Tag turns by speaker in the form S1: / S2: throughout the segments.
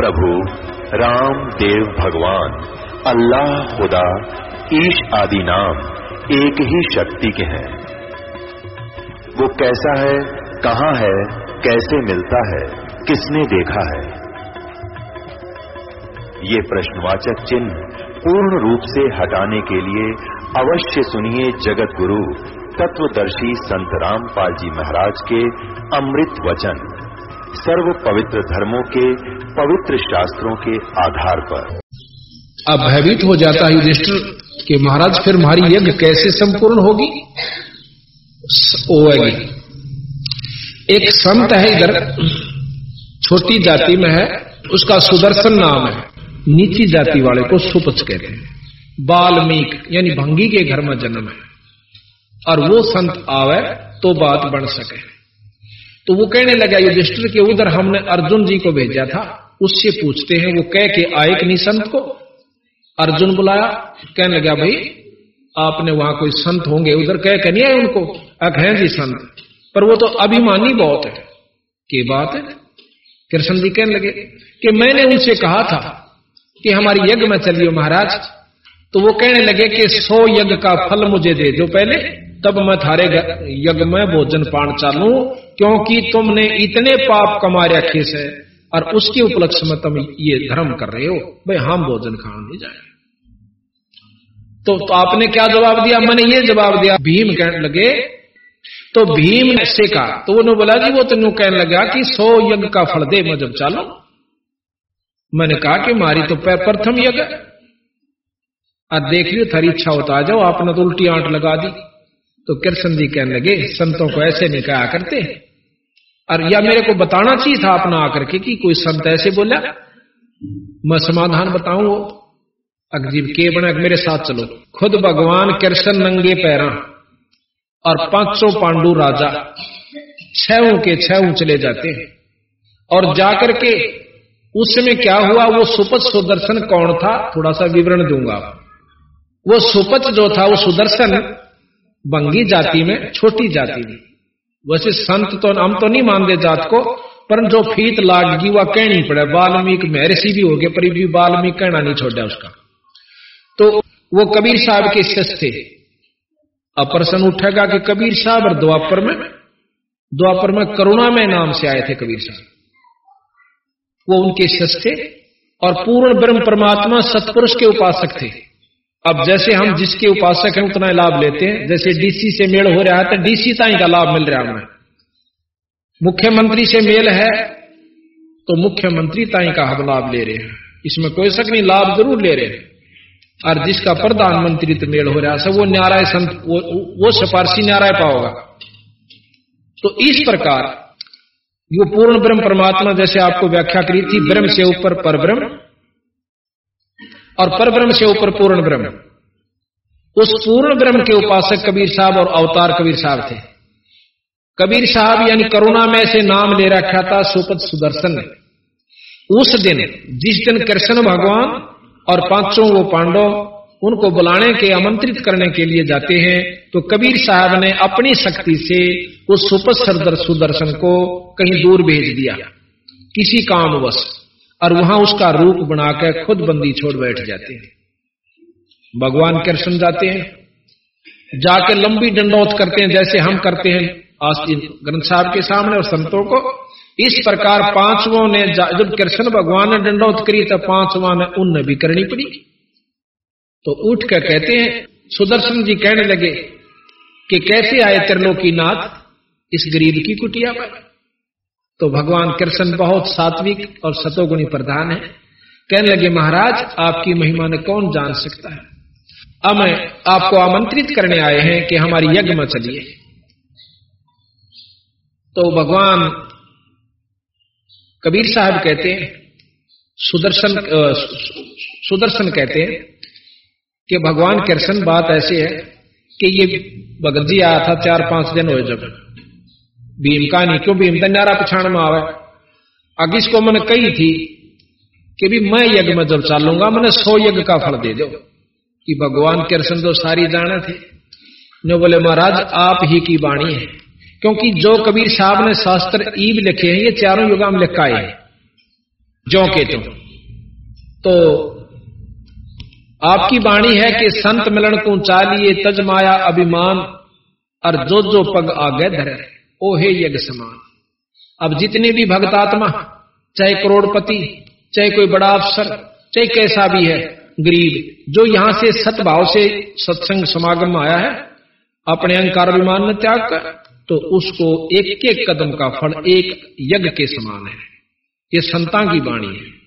S1: प्रभु, राम, देव, भगवान, अल्लाह, खुदा, ईश आदि नाम एक ही शक्ति के हैं। वो कैसा है, कहाँ है, कैसे मिलता है, किसने देखा है? ये प्रश्नवाचक चिन्ह पूर्ण रूप से हटाने के लिए अवश्य सुनिए जगत गुरु तत्वदर्शी संत रामपाल जी महाराज के अमृत वचन। सर्व पवित्र धर्मों के पवित्र शास्त्रों के आधार पर।
S2: अब भयभीत हो जाता है युधिष्ठिर कि महाराज, फिर हमारी यज्ञ कैसे संपूर्ण होगी? होगी एक संत है इधर, छोटी जाति में है, उसका सुदर्शन नाम है, नीची जाति वाले को सुपच कहते हैं। बाल्मीक, यानी भंगी के घर में जन्म है। और वो संत आवे तो बात बन सके। तो वो कहने लगा युधिष्ठिर के उधर हमने अर्जुन जी को भेजा था। उससे पूछते हैं, वो कह के आए कि नहीं संत को? अर्जुन बुलाया, कहने लगा, भाई, आपने वहाँ कोई संत होंगे, उधर कह के नहीं आए उनको? अख हैं जी संत, पर वो तो अभिमानी बहुत है। के बात है? कृष्ण जी कहने लगे, कि मैंने उनसे कहा था कि हमारी यज्ञ में चलियो महाराज। तो वो कहने लगे कि सौ यज्ञ का फल मुझे दे दो पहले। तब मैं थारे यज्ञ में भोजन पान चालू क्योंकि तुमने इतने पाप कमा रखे से और उसके उपलक्ष्य में तुम ये धर्म कर रहे हो भाई हम भोजन खाने जाए तो, तो आपने क्या जवाब दिया? मैंने ये जवाब दिया भीम कहने लगे तो भीम से कहा तो उन्होंने बोला जी वो तो कहने लगा कि सौ यज्ञ का फल दे मैं जब चालू। मैंने कहा कि मारी तो प्रथम यज्ञ। और देख लियो थारी इच्छा होता आ जाओ आपने तो उल्टी आंट लगा दी। तो कृष्ण जी कहने लगे, संतों को ऐसे नहीं कहा करते? और या मेरे को बताना चाहिए था अपना आकर के कि कोई संत ऐसे बोला? मैं समाधान बताऊँ? वो अगजीब के बना मेरे साथ चलो। खुद भगवान कृष्ण नंगे पैरा और पाँचों पांडु राजा छह के छह चले जाते हैं। और जाकर के उस समय क्या हुआ? वो सुपच सुदर्शन कौन था? थोड़ा सा विवरण दूँगा। वो सुपच जो था, वो सुदर्शन बंगी जाति में, छोटी जाति में। वैसे संत तो हम तो नहीं मानते जात को, पर जो फीत लागगी वह कहनी पड़े, वाल्मीकि महर्षि भी हो गए, पर भी वाल्मीकि कहना नहीं छोड़ा उसका। तो वो कबीर साहब के शिष्य थे। अब प्रश्न उठेगा कि कबीर साहब और द्वापर में द्वापर में करुणा में नाम से आए थे कबीर साहब। वो उनके शिष्य थे और पूर्ण ब्रह्म परमात्मा सतपुरुष के उपासक थे। अब जैसे हम जिसके उपासक हैं उतना लाभ लेते हैं। जैसे डीसी से मेल हो रहा है तो डीसी ताई का लाभ मिल रहा है हमें। मुख्यमंत्री से मेल है तो मुख्यमंत्री ताई का हम लाभ ले रहे हैं। इसमें कोई शक नहीं लाभ ज़रूर ले रहे हैं। और जिसका प्रधानमंत्री तो मेल हो रहा है वो न्याराय संत वो, वो सिफारसी न्याराय पाओगा तो इस प्रकार वो पूर्ण ब्रह्म परमात्मा जैसे आपको व्याख्या करी थी ब्रह्म से ऊपर पर ब्रह्म और पर ब्रह्म से ऊपर पूर्ण ब्रह्म। उस पूर्ण ब्रह्म के उपासक कबीर साहब और अवतार कबीर साहब थे। कबीर साहब यानी करुणा में से नाम ले रखा था सुपत सुदर्शन ने। उस दिन, जिस दिन कृष्ण भगवान और पाँचों वो पांडव उनको बुलाने के, आमंत्रित करने के लिए जाते हैं तो कबीर साहब ने अपनी शक्ति से उस सुपत सुदर्शन को कहीं दूर भेज दिया। किसी कामवश। और वहाँ उसका रूप बनाकर खुद बंदी छोड़ बैठ जाते हैं। भगवान कृष्ण जाते हैं। जाके लंबी दंडौत करते हैं, जैसे हम करते हैं ग्रंथ साहब के सामने और संतों को। इस प्रकार पांचवों ने जब कृष्ण भगवान ने दंडौत करी तो पांचवा ने उन भी करनी पड़ी। तो उठ कर कहते हैं, सुदर्शन जी कहने लगे कि कैसे आए त्रिलोकी नाथ इस गरीब की कुटिया पर? तो भगवान कृष्ण बहुत सात्विक और सतोगुणी प्रधान है। कहने लगे, महाराज, आपकी महिमा ने कौन जान सकता है? अब आपको आमंत्रित करने आए हैं कि हमारी यज्ञ में चलिए। तो भगवान कबीर साहब कहते हैं, सुदर्शन सुदर्शन कहते हैं कि भगवान कृष्ण, बात ऐसी है कि ये भगत जी आया था चार पाँच दिन हुए जब। भीम का नहीं क्यों भीम दन्यारा पछाण में आवे? अग इसको मैंने कही थी कि भी मैं यज्ञ में जब चालूँगा, मैंने सौ यज्ञ का फल दे दो। कि भगवान कृष्ण तो सारी जाने थे। ने बोले, महाराज, आप ही की वाणी है। क्योंकि जो कबीर साहब ने शास्त्र ईब लिखे हैं, ये चारों युगा में लिखाए हैं। जो के तुम तो आपकी वाणी है कि संत मिलन को चालिए तजमाया अभिमान और जो जो पग आगे धरे ओ हे यज्ञ समान। अब जितने भी भक्तात्मा चाहे करोड़पति, चाहे कोई बड़ा अफसर, चाहे कैसा भी है, गरीब, जो यहाँ से सतभाव से सत्संग समागम आया है, अपने अहंकार अभिमान में त्याग कर तो उसको एक एक कदम का फल एक यज्ञ के समान है। ये संता की वाणी है।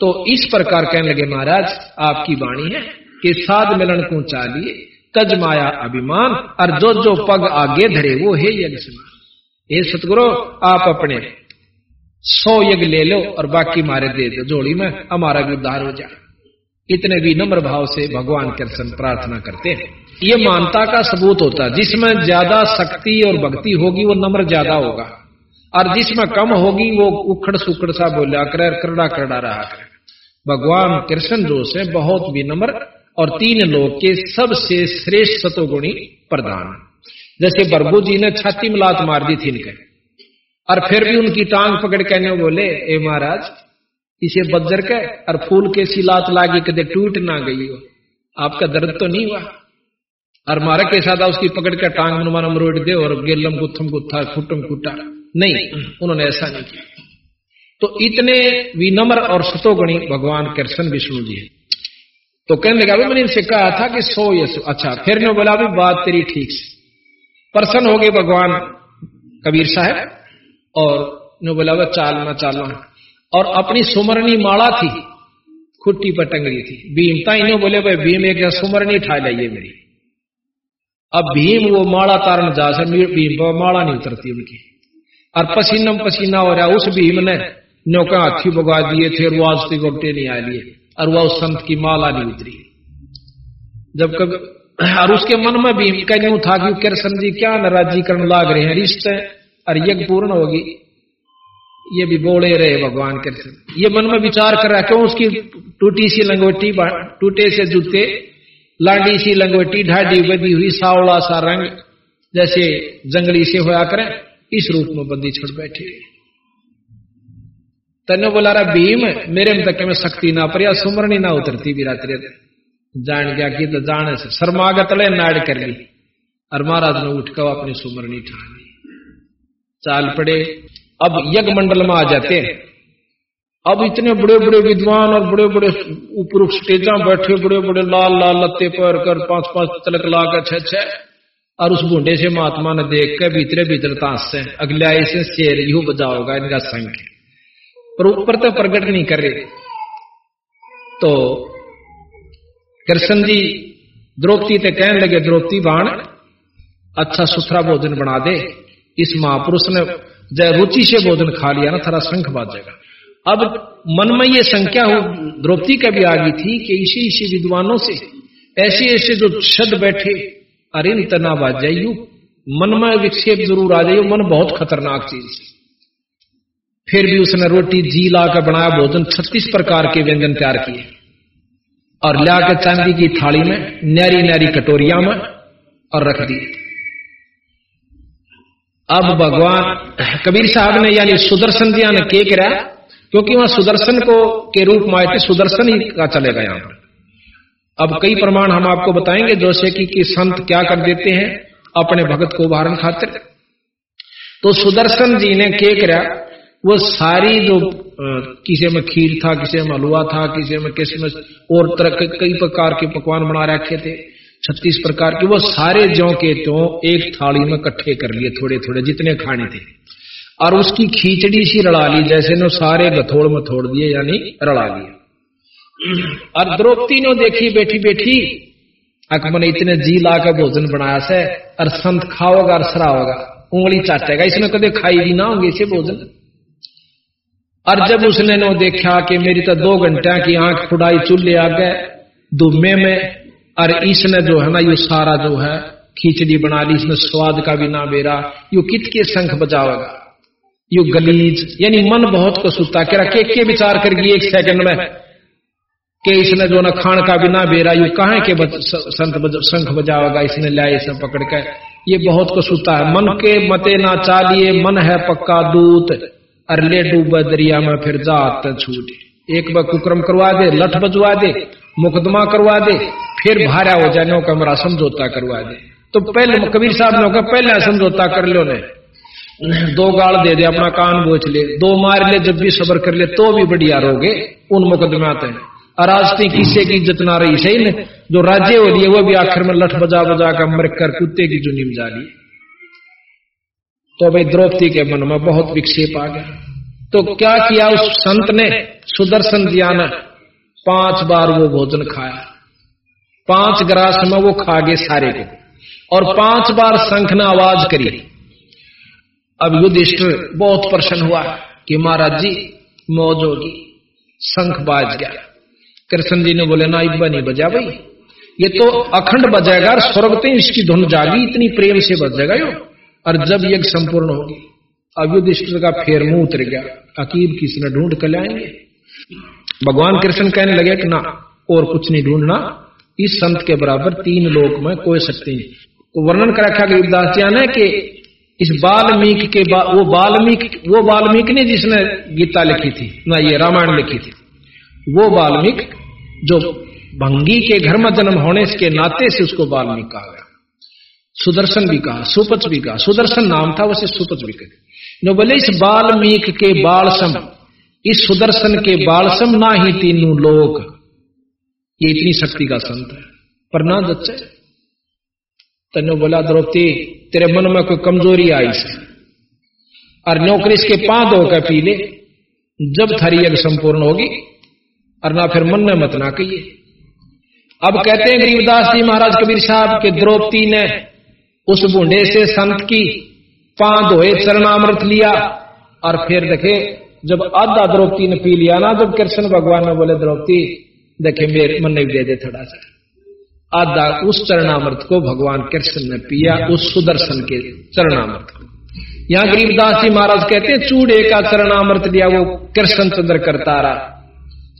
S2: तो इस प्रकार कहने लगे महाराज, आपकी वाणी है कि साध मिलन को चालिए तज माया अभिमान और जो जो पग आगे धरे, वो है यज्ञ समान हे सतगुरु, आप अपने सौ यज्ञ ले लो और बाकी मारे दे दो। जोड़ी में हमारा भी उद्धार हो जाए। इतने भी नम्र भाव से भगवान के दर्शन प्रार्थना करते हैं। ये मानता का सबूत होता है। जिसमें ज़्यादा शक्ति और भक्ति होगी, वो नम्र ज़्यादा होगा। और जिसमें कम होगी, वो उखड़ सुखड़ सा बोला कर करड़ा करड़ा रहा कर। भगवान कृष्ण जो से बहुत विनम्र और तीन लोग के सबसे श्रेष्ठ सतोगुणी प्रधान। जैसे बरबू जी ने छाती में लात मार दी थी इनके। और फिर भी उनकी टांग पकड़ के बोले, ए महाराज, इसे बज्जर के और फूल के सी लात लागी कदे टूट ना गई हो। आपका दर्द तो नहीं हुआ? और मारा के साथ उसकी पकड़ के टांग अनुमान मरोड़ दे और गेलम गुत्थम गुत्था खुटम खुटा नहीं, उन्होंने ऐसा नहीं किया। तो इतने विनम्र और सतोगणी भगवान कृष्ण विष्णु जी है। तो कहने लगा मैंने इनसे कहा था कि सो ये सो। अच्छा फिर ने बोला भी बात तेरी ठीक से। प्रसन्न हो गए भगवान कबीर साहब और ने बोला वह चालना चालना। और अपनी सुमरणी माला थी, खुट्टी पर टंगरी थी, भीम ता इन्हों बोले भाई भीम एक सुमरणी ठा लाइए मेरी। अब भीम वो माला तारण जा से भीम पर माला नहीं उतरती उनकी। और पसीनम पसीना हो रहा, उस भीम ने नौका हाथी भगा दिए थे, और वो आज गोटे नहीं आ लिए। और वह उस संत की माला नहीं उतरी। जब कब, और उसके मन में भी का यूँ था कि कृष्ण जी, क्या नाराजीकरण लाग रहे हैं? रिश्ते और यज्ञ पूर्ण होगी। ये भी बोले रहे भगवान कृष्ण ये मन में विचार कर रहा क्यों उसकी टूटी सी लंगोटी टूटे से जूते, लांडी सी लंगोटी, ढाडी बदी हुई, सावला सा रंग जैसे जंगली से होया करें, इस रूप में बंदी छोड़ बैठे। तने बोला रहा भीम, मेरे में तक में शक्ति ना पर सुमरणी ना उतरती भी रात्रि जान गया कि तो जाने से शर्मागत ले नाड़ कर ली। और महाराज ने उठ कर अपनी सुमरणी ठान। ली चाल पड़े। अब यज्ञ मंडल में आ जाते अब इतने बड़े बड़े विद्वान और बड़े बड़े ऊपर स्टेजा बैठे बड़े बड़े लाल लाल लत्ते पर कर पाँच पाँच तलक ला कर छह छह। और उस बूढ़े से महात्मा ने देख कर भीतरे भीतर ताश से अगले से शेर यू बजाओगा, इनका संख पर ऊपर तो प्रकट नहीं कर रहे। तो कृष्ण जी द्रौपदी ते कहने लगे, द्रौपदी बाण अच्छा सुथरा भोजन बना दे। इस महापुरुष ने जय रुचि से भोजन खा लिया ना, थोड़ा शंख बाज जाएगा। अब मन में ये संख्या हो, द्रौपदी का भी आ गई थी कि इसी इसी विद्वानों से ऐसे ऐसे जो शब्द बैठे अरिन तना बाजाइयू मन में विक्षेप ज़रूर आ जाइयो, मन बहुत खतरनाक चीज़ फिर भी उसने रोटी जी ला कर बनाया भोजन छत्तीस प्रकार के व्यंजन तैयार किए। और ला के चांदी की थाली में न्यारी न्यारी कटोरिया में और रख दिए। अब भगवान कबीर साहब ने यानी सुदर्शन दिया ने के करा क्योंकि वहाँ सुदर्शन को के रूप में आए थे सुदर्शन ही का चलेगा यहाँ अब कई प्रमाण हम आपको बताएँगे जैसे कि, कि संत क्या कर देते हैं अपने भगत को उभारण खातिर। तो सुदर्शन जी ने के करा वो सारी जो किसी में खीर था, किसी में हलवा था, किसी में किसी में और तरह के कई प्रकार के पकवान बना रखे थे, छत्तीस प्रकार के, वो सारे जो के तो एक थाली में इकट्ठे कर लिए थोड़े थोड़े जितने खाने थे। और उसकी खींचड़ी सी रड़ा ली, जैसे ने सारे गथोड़ में थोड़ दिए, यानी रड़ा लिया और द्रौपदी ने देखी, बैठी बैठी अकबर ने इतने जी ला कर भोजन बनाया से, और संत खाओगा और सराओगा, उंगली चाटेगा इसने कभी खाई भी ना होंगे इसे भोजन। और जब उसने नो देखा कि मेरी तो दो घंटे की आँख फुड़ाई चूल्हे आ गए दुमे में और इसने जो है ना, ये सारा जो है, खिचड़ी बना ली, इसने स्वाद का भी ना बेरा, यू कित के शंख बजावेगा? यू गलीज, यानी मन बहुत को सुता के रखे के विचार करगी एक सेकंड में, कि इसने जो ना खान का बिना बेरा, यू कहा के संत शंख बजाओगा इसने लिया इसे पकड़ के, ये बहुत को सुता है। मन के मते ना चालिए, मन है पक्का दूत। अरे ले डूबे दरिया में फिर जात छूट। एक बार कुक्रम करवा दे, लठ बजवा दे, मुकदमा करवा दे, फिर भारा हो जाने का हमारा समझौता करवा दे। तो पहले कबीर साहब ने कहा, पहले समझौता कर लो ने। दो गाल दे दे, अपना कान बोच ले। दो मार ले, जब भी सबर कर ले तो भी बढ़िया रहोगे उन मुकदमाते अराजती किसे की इज़्ज़त ना रही, सही ने? जो राज्य हो लिए, वो भी आखिर में लठ बजा बजा कर मर कर कुत्ते की चुनी बजा ली। तो भाई द्रौपदी के मन में बहुत विक्षेप आ गया। तो क्या किया उस संत ने? सुदर्शन दिया ने पाँच बार वो भोजन खाया। पाँच ग्रास में वो खा गए सारे को। और पाँच बार शंख ने आवाज़ करी। अब युधिष्ठिर बहुत प्रसन्न हुआ कि महाराज जी, मौज होगी। शंख बाज गया। कृष्ण जी ने बोले, ना, इब्बा नहीं बजा भाई। ये तो अखंड बजेगा और इसकी धुन जागी। इतनी प्रेम से बजेगा यो। और जब यज्ञ संपूर्ण होगी अब युधिष्ठिर का फेर मुँह उतर गया। अकीब किसी ने ढूंढ कर लाएँगे भगवान कृष्ण कहने लगे कि ना और कुछ नहीं ढूंढना। इस संत के बराबर तीन लोक में कोई शक्ति नहीं। तो वर्णन कर रखा गरीबदास जी ने कि इस बाल्मीक के बा, वो बाल्मीक वो बाल्मीक ने जिसने गीता लिखी थी ना ये रामायण लिखी थी। वो बाल्मीक जो भंगी के घर में जन्म होने के नाते से उसको बाल्मीक कहा गया। सुदर्शन भी कहा, सुपच भी कहा। सुदर्शन नाम था, वैसे सुपच भी कहे। जो बोले, इस बाल्मीक के बालसम, इस सुदर्शन के बालसम ना ही तीनों लोग ये इतनी शक्ति का संत है। पर ना जच्चे। तनो बोला, द्रौपदी, तेरे मन में कोई कमज़ोरी आई से। और नौकरी इसके पाँच होकर पी ले जब थारी यज्ञ संपूर्ण होगी, और ना फिर मन में मत ना कहिए। अब कहते हैं गरीबदास जी महाराज कबीर साहब के द्रौपदी ने उस बूढ़े से संत की पाँच धोए, चरणामृत लिया। और फिर देखे, जब आधा द्रौपदी ने पी लिया ना, जब कृष्ण भगवान ने बोले, द्रौपदी, देखे, मेरे मन दे दे थोड़ा सा। आधा उस चरणामृत को भगवान कृष्ण ने पिया, उस सुदर्शन के चरणामृत को। यहाँ गरीबदास जी महाराज कहते हैं, चूड़े का चरणामृत लिया, वो कृष्ण चंद्र करता रहा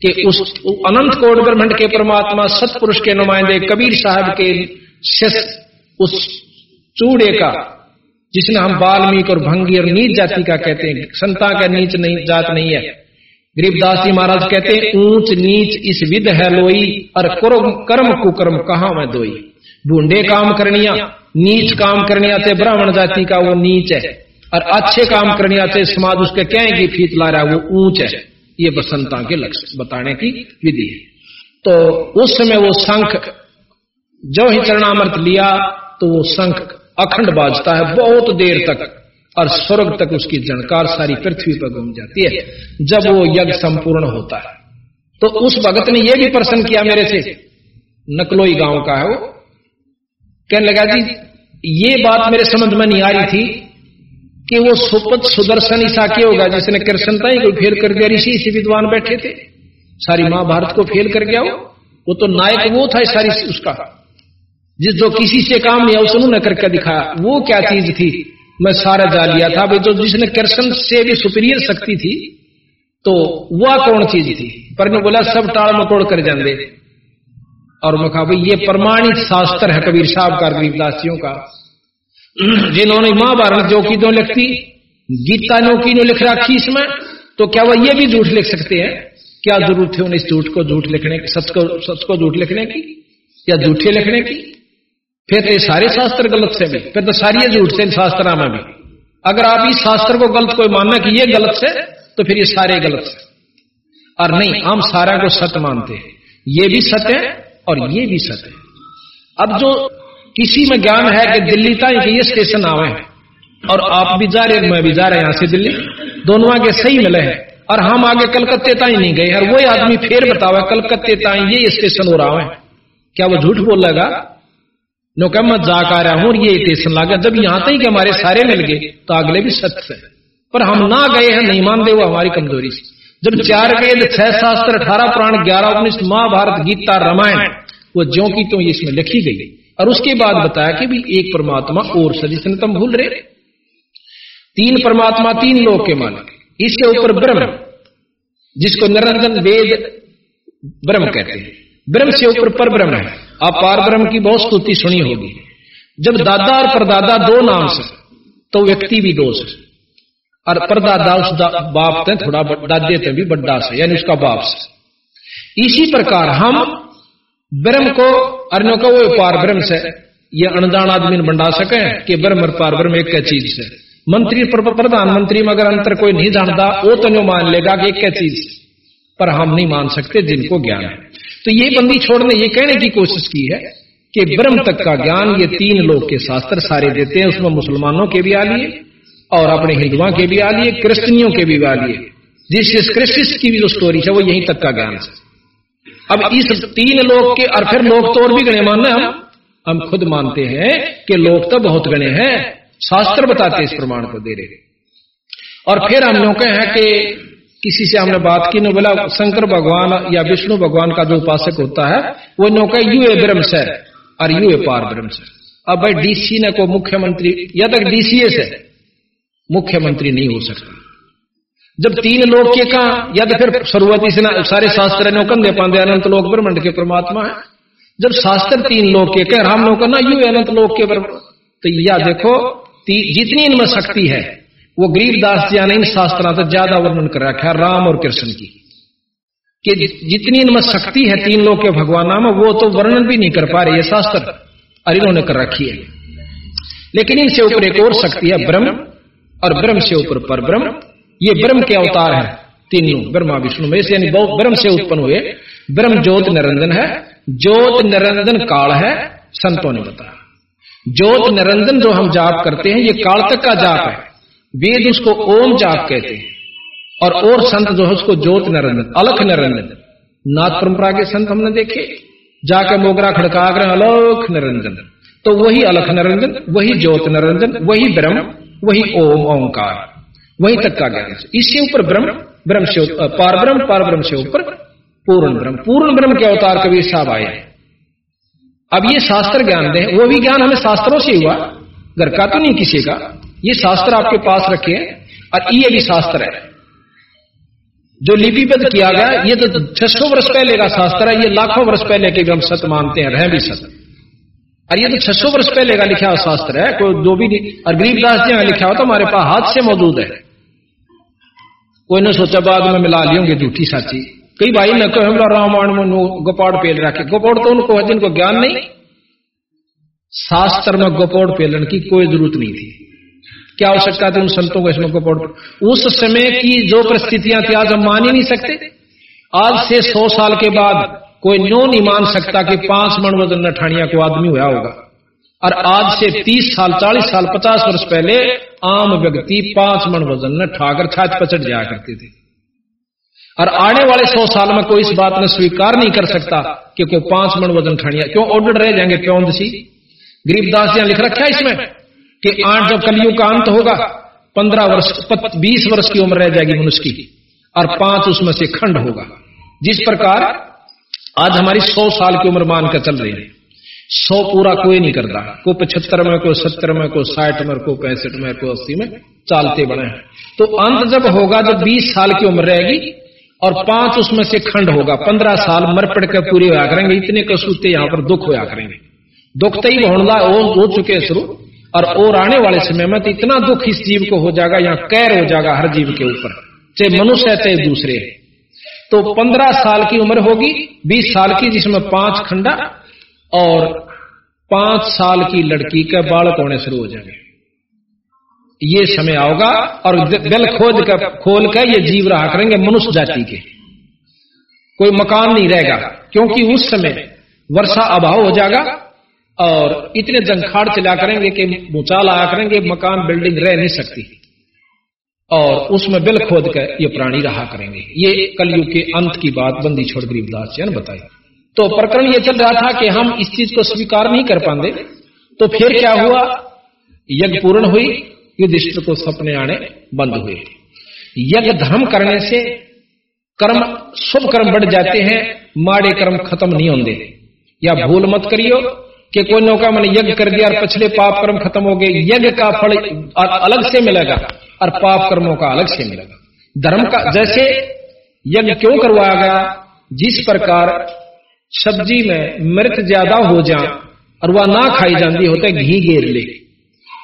S2: कि उस अनंत कोट ब्रह्मंड के परमात्मा, सतपुरुष के नुमाइंदे, कबीर साहब के शिष्य, उस चूड़े का जिसने हम बाल्मीक और भंगी और नीच जाति का कहते हैं। संता का नीच नहीं जात नहीं है। गरीबदास जी महाराज कहते हैं ऊंच नीच इस विध है लोई और कर्म कुकर्म कहा मैं दोई? ढूंढे काम करनिया नीच काम करनिया थे ब्राह्मण जाति का वो नीच है। और अच्छे काम करनिया थे समाज उसके कहें की फीत ला रहा है वो ऊंच है। ये बसंता के लक्ष्य बताने की विधि है। तो उस समय वो शंख जो ही चरणामृत लिया तो वो शंख अखंड बाजता है, बहुत देर तक, और स्वर्ग तक उसकी जनकार सारी पृथ्वी पर घूम जाती है, जब वो यज्ञ संपूर्ण होता है। तो उस भगत ने यह भी प्रश्न किया मेरे से, नकलोई गाँव का है वो। कहने लगा जी, ये बात मेरे समझ में नहीं आ रही थी कि वो सुपत सुदर्शन ईसा के होगा, जिसने कृष्णता ही कोई फेल कर दिया ऋषि इसी विद्वान बैठे थे। सारी महाभारत को फेल कर गया वो। वो तो नायक वो था सारी उसका। जिस जो किसी से काम नहीं उस उन्होंने करके दिखाया वो क्या चीज़ थी? मैं सारा जा लिया था। जो जिसने कृष्ण से भी सुपीरियर शक्ति थी तो वह कौन चीज़ थी? पर ने बोला, सब टाल मटोड़ कर जाते और मैं कहा ये प्रमाणित शास्त्र है कबीर साहब का, गरीबदासियों का। जिन्होंने महाभारत जो की दो लिखती, गीता जो की लिख रखी इसमें तो क्या वह ये भी झूठ लिख सकते हैं? क्या ज़रूरत है उन्हें इस झूठ को झूठ लिखने की, सच को सच को झूठ लिखने की? या झूठे लिखने की? फिर तो सारे शास्त्र गलत से भी, फिर तो सारी झूठ से इन शास्त्रा में भी। अगर आप इस शास्त्र को गलत कोई मानना कि ये गलत से तो फिर ये सारे गलत से। और नहीं, हम सारा को सत्य मानते हैं। ये भी सत्य है और ये भी सत्य है। अब जो किसी में ज्ञान है कि दिल्ली तक ये स्टेशन आवे हैं। और आप भी जा रहे मैं भी जा रहे यहाँ से दिल्ली। दोनों आगे सही मिले हैं। और हम आगे कलकत्ते ताई नहीं गए और वही आदमी फिर बतावा, कलकत्ते ताई ये स्टेशन हो रहा है। क्या वो झूठ बोल लगा नो कह, मैं जा रहा हूँ ये स्टेशन लगा जब यहाँ तक कि हमारे सारे मिल गए तो अगले भी सत्य है। पर हम ना गए हैं, नहीं मानते वो हमारी कमज़ोरी से। जब चार वेद छह शास्त्र अठारह प्राण ग्यारह उन्नीस महाभारत गीता रामायण, वो ज्यो की तो इसमें लिखी गई। और उसके बाद बताया कि भी एक परमात्मा और सजिशन तुम भूल रहे। तीन परमात्मा तीन लोग के मालिक। इसके ऊपर ब्रह्म, जिसको निरंजन वेद ब्रह्म कहते हैं। ब्रह्म से ऊपर पर ब्रह्म है। आप पार ब्रह्म की बहुत स्तुति सुनी होगी। जब दादा और परदादा दो नाम से तो व्यक्ति भी दो से। और परदादा उस बाप ते थोड़ा दादे ते भी बड्डा से, यानी उसका बाप से। इसी प्रकार हम ब्रह्म को, अन्यों का वो पार ब्रह्म से, ये अनजान आदमी बंडा सके कि ब्रह्म और पार ब्रह्म एक चीज़ से। मंत्री, प्रधानमंत्री में अगर अंतर कोई नहीं जानता, वो तो नहीं मान लेगा कि एक क्या चीज़ पर हम नहीं मान सकते जिनको ज्ञान है। तो ये बंदी छोड़ने, ये कहने की कोशिश की है कि ब्रह्म तक का ज्ञान ये तीन लोग के शास्त्र सारे देते हैं, उसमें मुसलमानों के भी आ लिए और अपने हिंदुओं के भी आ लिए क्रिश्चनियों के भी आ लिए। जिस जिस क्रिस्टिस की भी जो स्टोरी है, वो यहीं तक का ज्ञान है। अब इस तीन लोग के, और फिर लोग तो और भी गणे मानना हम। हम खुद मानते हैं कि लोग तो बहुत गणे हैं। शास्त्र बताते इस प्रमाण को दे रहे और फिर हम लोग हैं कि किसी से हमने बात की, न बोला, शंकर भगवान या विष्णु भगवान का जो उपासक होता है, वो नौका यू ए ब्रह्म से और यू ए पार ब्रह्म से अब भाई डीसी ने को मुख्यमंत्री, या तक डीसीएस है, मुख्यमंत्री नहीं हो सकता। जब तीन लोग के कहा, या तो फिर शुरुआती से सारे शास्त्र ने कंधे अनंत लोक ब्रह्मंड के परमात्मा है। जब शास्त्र तीन लोग के कह, राम लोग ना यू अनंत लोक के ब्रह्म तो या देखो जितनी इनमें शक्ति है वो गरीबदास जी ने इन शास्त्रा से ज़्यादा वर्णन कर रखा है राम और कृष्ण की। कि जितनी इनमें शक्ति है तीन लोग के भगवान में वो तो वर्णन भी नहीं कर पा रहे, ये शास्त्र और इन्होंने कर रखी है। लेकिन इनसे ऊपर एक और शक्ति है, ब्रह्म, और ब्रह्म से ऊपर पर ब्रह्म ये ब्रह्म के अवतार है, तीनों ब्रह्मा, विष्णु में यानी ब्रह्म से उत्पन्न हुए। ब्रह्म ज्योत निरंजन है, ज्योत निरंजन काल है, संतों ने बताया। ज्योत निरंजन जो हम जाप करते हैं, ये काल तक का जाप है। वेद उसको ओम जाप कहते हैं। और और संत जो है उसको ज्योत निरंजन अलख निरंजन नाथ परंपरा के संत हमने देखे। जाके मोगरा खड़का कर अलख निरंजन तो वही अलख निरंजन वही ज्योत निरंजन वही ब्रह्म, वही ओम ओंकार। वही तक का ज्ञान। इसके ऊपर ब्रह्म ब्रह्म से पार ब्रह्म पार ब्रह्म से ऊपर पूर्ण ब्रह्म। पूर्ण ब्रह्म के अवतार कबीर साहब आए। अब ये शास्त्र ज्ञान दे, वो भी ज्ञान हमें शास्त्रों से हुआ। घर का तो नहीं किसी का। ये शास्त्र आपके पास रखे हैं, और ये भी शास्त्र है। जो लिपिबद्ध किया गया, ये तो छह सौ वर्ष पहले का शास्त्र है, ये लाखों वर्ष पहले के भी हम सत्य मानते हैं, रह भी सत्य और ये तो छह सौ वर्ष पहले का लिखा हुआ शास्त्र है, कोई जो भी नहीं, और गरीबदास जी ने लिखा हुआ तो हमारे पास हाथ से मौजूद है। कोई ने सोचा बाद में मिला लियोगे झूठी साची। कई भाई न कहो हमला रामायण में गोपाड़ पेल रखे। गोपाड़ तो उनको है, जिनको ज्ञान नहीं। शास्त्र में गोपाड़ पेलन की कोई ज़रूरत नहीं थी। क्या आवश्यकता थी उन संतों को इसमें गोपाड़ उस समय की जो परिस्थितियाँ थी, आज हम मान ही नहीं सकते। आज से सौ साल के बाद कोई न्यो नहीं मान सकता कि पाँच मन वज़न नठानिया को आदमी हुआ होगा। और आज से तीस साल, चालीस साल, पचास वर्ष पहले आम व्यक्ति पाँच मण वज़न न ठाकर छाछ पचट जाया करते थे। और आने वाले सौ साल में कोई इस बात में स्वीकार नहीं कर सकता कि कोई पाँच मण वज़न ठानिया क्यों ऑर्डर रह जाएँगे, क्यों सी? गरीबदास जी लिख रखा है इसमें। कि आठ जब कलियुग का अंत होगा पंद्रह वर्ष बीस वर्ष की उम्र रह जाएगी मनुष्य की और पाँच उसमें से खंड होगा। जिस प्रकार आज हमारी सौ साल की उम्र मानकर चल रही है सौ पूरा कोई नहीं करता। को पचहत्तर में कोई सत्तर में कोई साठ में कोई पैंसठ में कोई अस्सी में चालते बने हैं। तो अंत जब होगा जब बीस साल की उम्र रहेगी और पाँच उसमें से खंड होगा पंद्रह साल मर पड़ कर पूरे होया करेंगे इतने कसूते यहाँ पर दुख होया करेंगे। दुख तो ही होना हो चुके शुरू। और और आने वाले समय में तो इतना दुख इस जीव को हो जाएगा, यहाँ कैर हो जाएगा हर जीव के ऊपर, चाहे मनुष्य है, चाहे दूसरे तो पंद्रह साल की उम्र होगी, बीस साल की, जिसमें पाँच खंडा और पाँच साल की लड़की के बालक होने शुरू हो जाएँगे। ये समय आओगा और दिल खोद कर, खोल कर ये जीव रहा करेंगे मनुष्य जाति के। कोई मकान नहीं रहेगा, क्योंकि उस समय वर्षा अभाव हो जाएगा और इतने जंखाड़ चला करेंगे कि भूचाल आया करेंगे, मकान, बिल्डिंग रह नहीं सकती। और उसमें बिल खोद कर ये प्राणी रहा करेंगे। ये कलयुग के अंत की बात बंदी छोड़ गरीबदास जी ने बताई। तो प्रकरण ये चल रहा था कि हम इस चीज़ को स्वीकार नहीं कर पाते। तो फिर क्या हुआ? यज्ञ पूर्ण हुई, युधिष्ठिर को सपने आने बंद हुए। यज्ञ धर्म करने से कर्म, शुभ कर्म बढ़ जाते हैं, माड़े कर्म खत्म नहीं होंगे या भूल मत करियो कि कोई नौका मैंने यज्ञ कर दिया और पिछले पाप कर्म खत्म हो गए, यज्ञ का फल अलग से मिलेगा और पाप कर्मों का अलग से मिलेगा। धर्म का जैसे यज्ञ क्यों करवाया गया? जिस प्रकार सब्ज़ी में मृत ज़्यादा हो जा और वह ना खाई जाती होते घी गेर ले।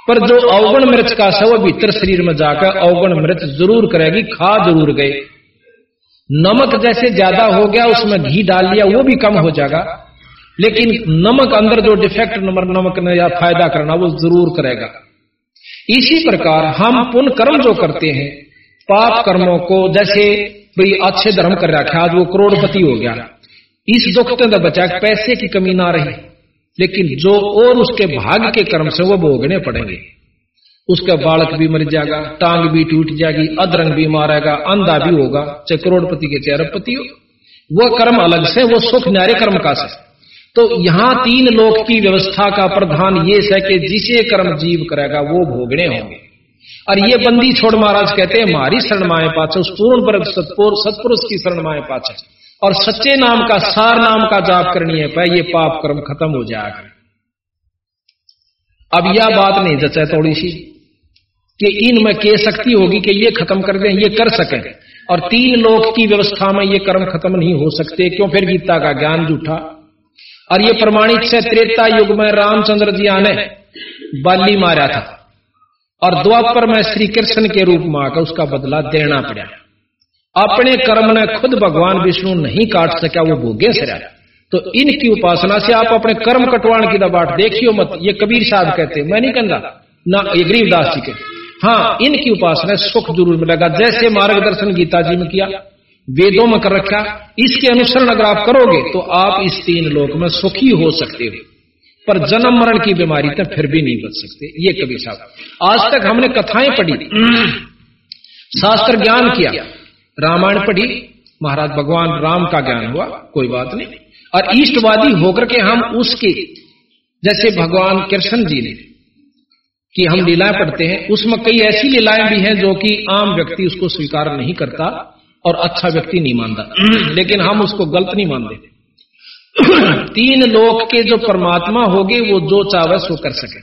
S2: पर जो अवगुण मृत का सब भीतर शरीर में जाकर अवगुण मृत ज़रूर करेगी, खा ज़रूर गए। नमक जैसे ज़्यादा हो गया, उसमें घी डाल लिया, वो भी कम हो जाएगा। लेकिन नमक अंदर जो डिफेक्ट नंबर नमक ने या फ़ायदा करना, वो ज़रूर करेगा। इसी प्रकार हम पुण्य कर्म जो करते हैं, पाप कर्मों को जैसे भाई अच्छे धर्म कर रखा आज वो करोड़पति हो गया। इस दुख तो बचा पैसे की कमी ना रही, लेकिन जो और उसके भाग के कर्म से वो भोगने पड़ेंगे। उसका बालक भी मर जाएगा, टांग भी टूट जाएगी अदरंग भी मारेगा, अंधा भी होगा, चाहे करोड़पति के, चाहे अरबपति हो। वह कर्म अलग से, वो सुख न्यारे कर्म का से। तो यहाँ तीन लोक की व्यवस्था का प्रधान ये है कि जिसे कर्म जीव करेगा, वो भोगने होंगे। और ये बंदी छोड़ महाराज कहते हैं हमारी शरण माए पाच उस पूर्ण वर्ग सत्पुरुष की शरण माए पाच और सच्चे नाम का, सार नाम का जाप करनी है पाए ये पाप कर्म खत्म हो जाएगा। अब यह बात नहीं जचा थोड़ी सी, कि इनमें के शक्ति होगी कि ये खत्म कर दें, ये कर सकें। और तीन लोक की व्यवस्था में ये कर्म खत्म नहीं हो सकते, क्यों? फिर गीता का ज्ञान जूठा और ये प्रमाणित से त्रेता युग में रामचंद्र जी आने बाली मारा था। और द्वापर में श्री कृष्ण के रूप में आकर उसका बदला देना पड़ा। अपने कर्म ने खुद भगवान विष्णु नहीं काट सका, वो भोगे से रहा। तो इनकी उपासना से आप अपने कर्म कटवाण की दबाट देखियो मत, ये कबीर साहब कहते, मैं नहीं कहता, ना, ये गरीबदास जी के हाँ इनकी उपासना सुख ज़रूर मिलेगा, जैसे मार्गदर्शन गीता जी में किया। वेदों में कर रखा, इसके अनुसरण अगर आप करोगे तो आप इस तीन लोक में सुखी हो सकते हो। पर जन्म मरण की बीमारी तो फिर भी नहीं बच सकते। ये कभी साहब, आज तक हमने कथाएँ पढ़ी, शास्त्र ज्ञान किया, रामायण पढ़ी, महाराज भगवान राम का ज्ञान हुआ, कोई बात नहीं। और ईष्टवादी होकर के हम उसके, जैसे भगवान कृष्ण जी ने, कि हम लीलाएँ पढ़ते हैं, उसमें कई ऐसी लीलाएँ भी हैं जो कि आम व्यक्ति उसको स्वीकार नहीं करता। और अच्छा व्यक्ति नहीं मानता। लेकिन हम उसको गलत नहीं मानते। तीन लोक के जो परमात्मा होगे, वो जो चावे सो कर सके।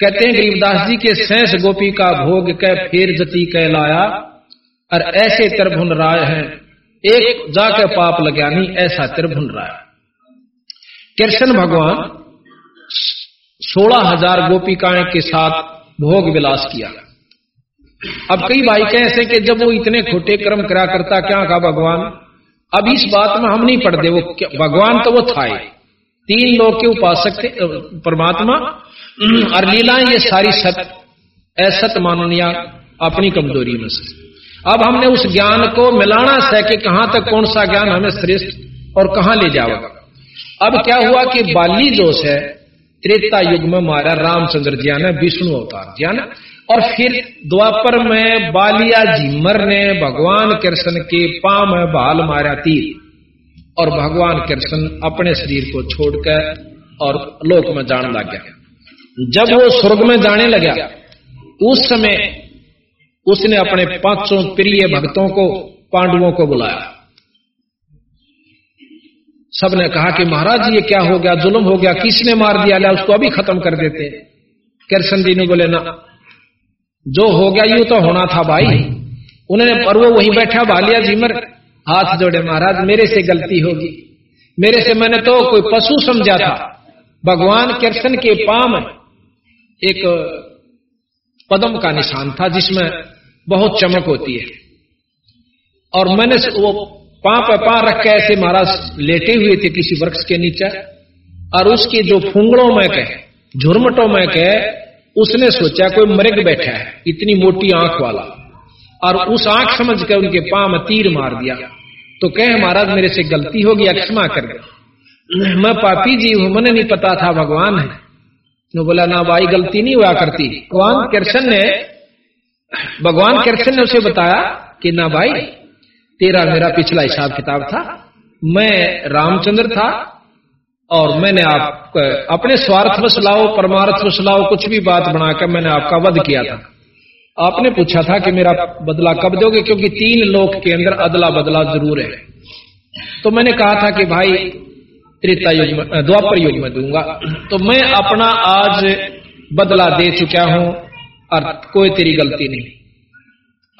S2: कहते हैं, गरीबदास जी के सैंस गोपी का भोग कह फेर जती कह लाया, और ऐसे त्रिभुन राय है। एक जाके पाप लग्या ऐसा त्रिभुन राय। कृष्ण भगवान सोलह हज़ार गोपिकाएँ के साथ भोग विलास किया। अब कई भाई ऐसे कि जब वो इतने खोटे कर्म करा करता क्या कहा भगवान? अब इस बात में हम नहीं पढ़ते, वो भगवान तो वो था तीन लोग के उपासक थे परमात्मा। और लीलाएँ ये सारी सत, असत माननिया अपनी कमज़ोरी में से। अब हमने उस ज्ञान को मिलाना है कि कहाँ तक कौन सा ज्ञान हमें श्रेष्ठ और कहाँ ले जाओगा अब क्या हुआ कि बाली जोश है, त्रेता युग में मारा रामचंद्र जी ने, विष्णु अवतार जी ने। और फिर द्वापर में बालिया झिमर ने भगवान कृष्ण के पाम में बाल मारा तीर। और भगवान कृष्ण अपने शरीर को छोड़कर और लोक में जाने लग गया। जब वो स्वर्ग में जाने लगा, उस समय उसने अपने पाँचों प्रिय भक्तों को, पांडवों को बुलाया। सबने कहा कि महाराज, ये क्या हो गया? जुल्म हो गया? किसने मार दिया? ला, उसको अभी खत्म कर देते। कृष्ण जी ने बोले, ना जो हो गया यू तो होना था भाई। उन्होंने पर वो वहीं बैठा भालिया जीमर हाथ जोड़े महाराज मेरे से गलती होगी। मेरे से मैंने तो कोई पशु समझा था। भगवान कृष्ण के पाम एक पदम का निशान था जिसमें बहुत चमक होती है। और मैंने वो पां पे पां रख के ऐसे महाराज लेटे हुए थे किसी वृक्ष के नीचे। और उसके जो फुंगड़ों में कहे झुरमटों में कहे उसने सोचा कोई मृग बैठा है, इतनी मोटी आँख वाला। और उस आँख समझ कर उनके पाँव में तीर मार दिया। तो कह, महाराज, मेरे से गलती होगी, अक्षमा कर दे। मैं पापी जी हूँ, मैंने नहीं पता था भगवान है। तो बोला, ना, भाई, गलती नहीं हुआ करती। भगवान कृष्ण ने, भगवान कृष्ण ने उसे बताया कि, ना, भाई, तेरा मेरा पिछला हिसाब किताब था। मैं रामचंद्र था और मैंने आप अपने स्वार्थ वश लाओ परमार्थ वश लाओ कुछ भी बात बनाकर मैंने आपका वध किया था। आपने पूछा था कि मेरा बदला कब दोगे? क्योंकि तीन लोक के अंदर अदला बदला ज़रूर है। तो मैंने कहा था कि भाई, त्रेता युग में द्वापर युग में दूँगा। तो मैं अपना आज बदला दे चुका हूँ और कोई तेरी गलती नहीं।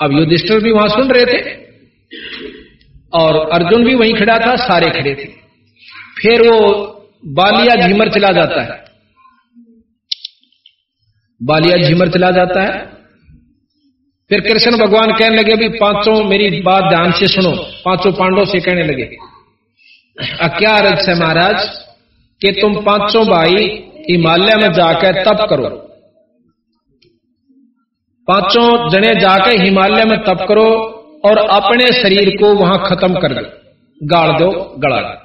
S2: अब युधिष्ठिर भी वहाँ सुन रहे थे, और अर्जुन भी वहीं खड़ा था, सारे खड़े थे। फिर वो बालिया झीमर चला जाता है। बालिया झीमर चला जाता है। फिर कृष्ण भगवान कहने लगे भी पाँचों मेरी बात ध्यान से सुनो। पाँचों पांडव से कहने लगे क्या अर्थ है महाराज कि तुम पाँचों भाई हिमालय में जाकर तप करो। पाँचों जने जाकर हिमालय में तप करो और अपने शरीर को वहाँ खत्म कर दो गाड़ दो। गड़ा दो।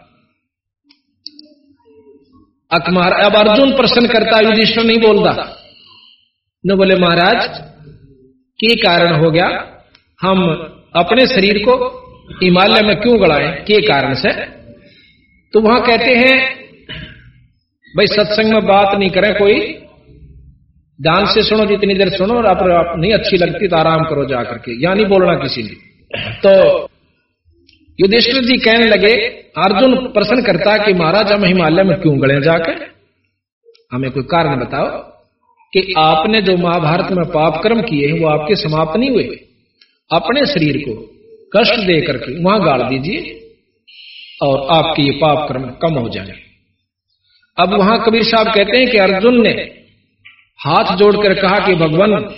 S2: अकमार। अब अर्जुन प्रश्न करता युधिष्ठिर नहीं बोलता। न बोले महाराज के कारण हो गया? हम अपने शरीर को हिमालय में क्यों गड़ाए? के कारण से? तो वहाँ कहते हैं भाई सत्संग में बात नहीं करें कोई। ध्यान से सुनो जितनी देर सुनो और आप, आप नहीं अच्छी लगती तो आराम करो जाकर के। या नहीं बोलना किसी ने। तो युधिष्ठिर जी कहने लगे, अर्जुन प्रश्न करता कि महाराज हम हिमालय में क्यों गड़े जाकर? हमें कोई कारण बताओ कि आपने जो महाभारत में पाप कर्म किए हैं, वो आपके समाप्त नहीं हुए? अपने शरीर को कष्ट दे करके वहाँ गाड़ दीजिए और आपके ये पाप कर्म कम हो जाए। अब वहाँ कबीर साहब कहते हैं कि अर्जुन ने हाथ जोड़कर कहा कि, भगवान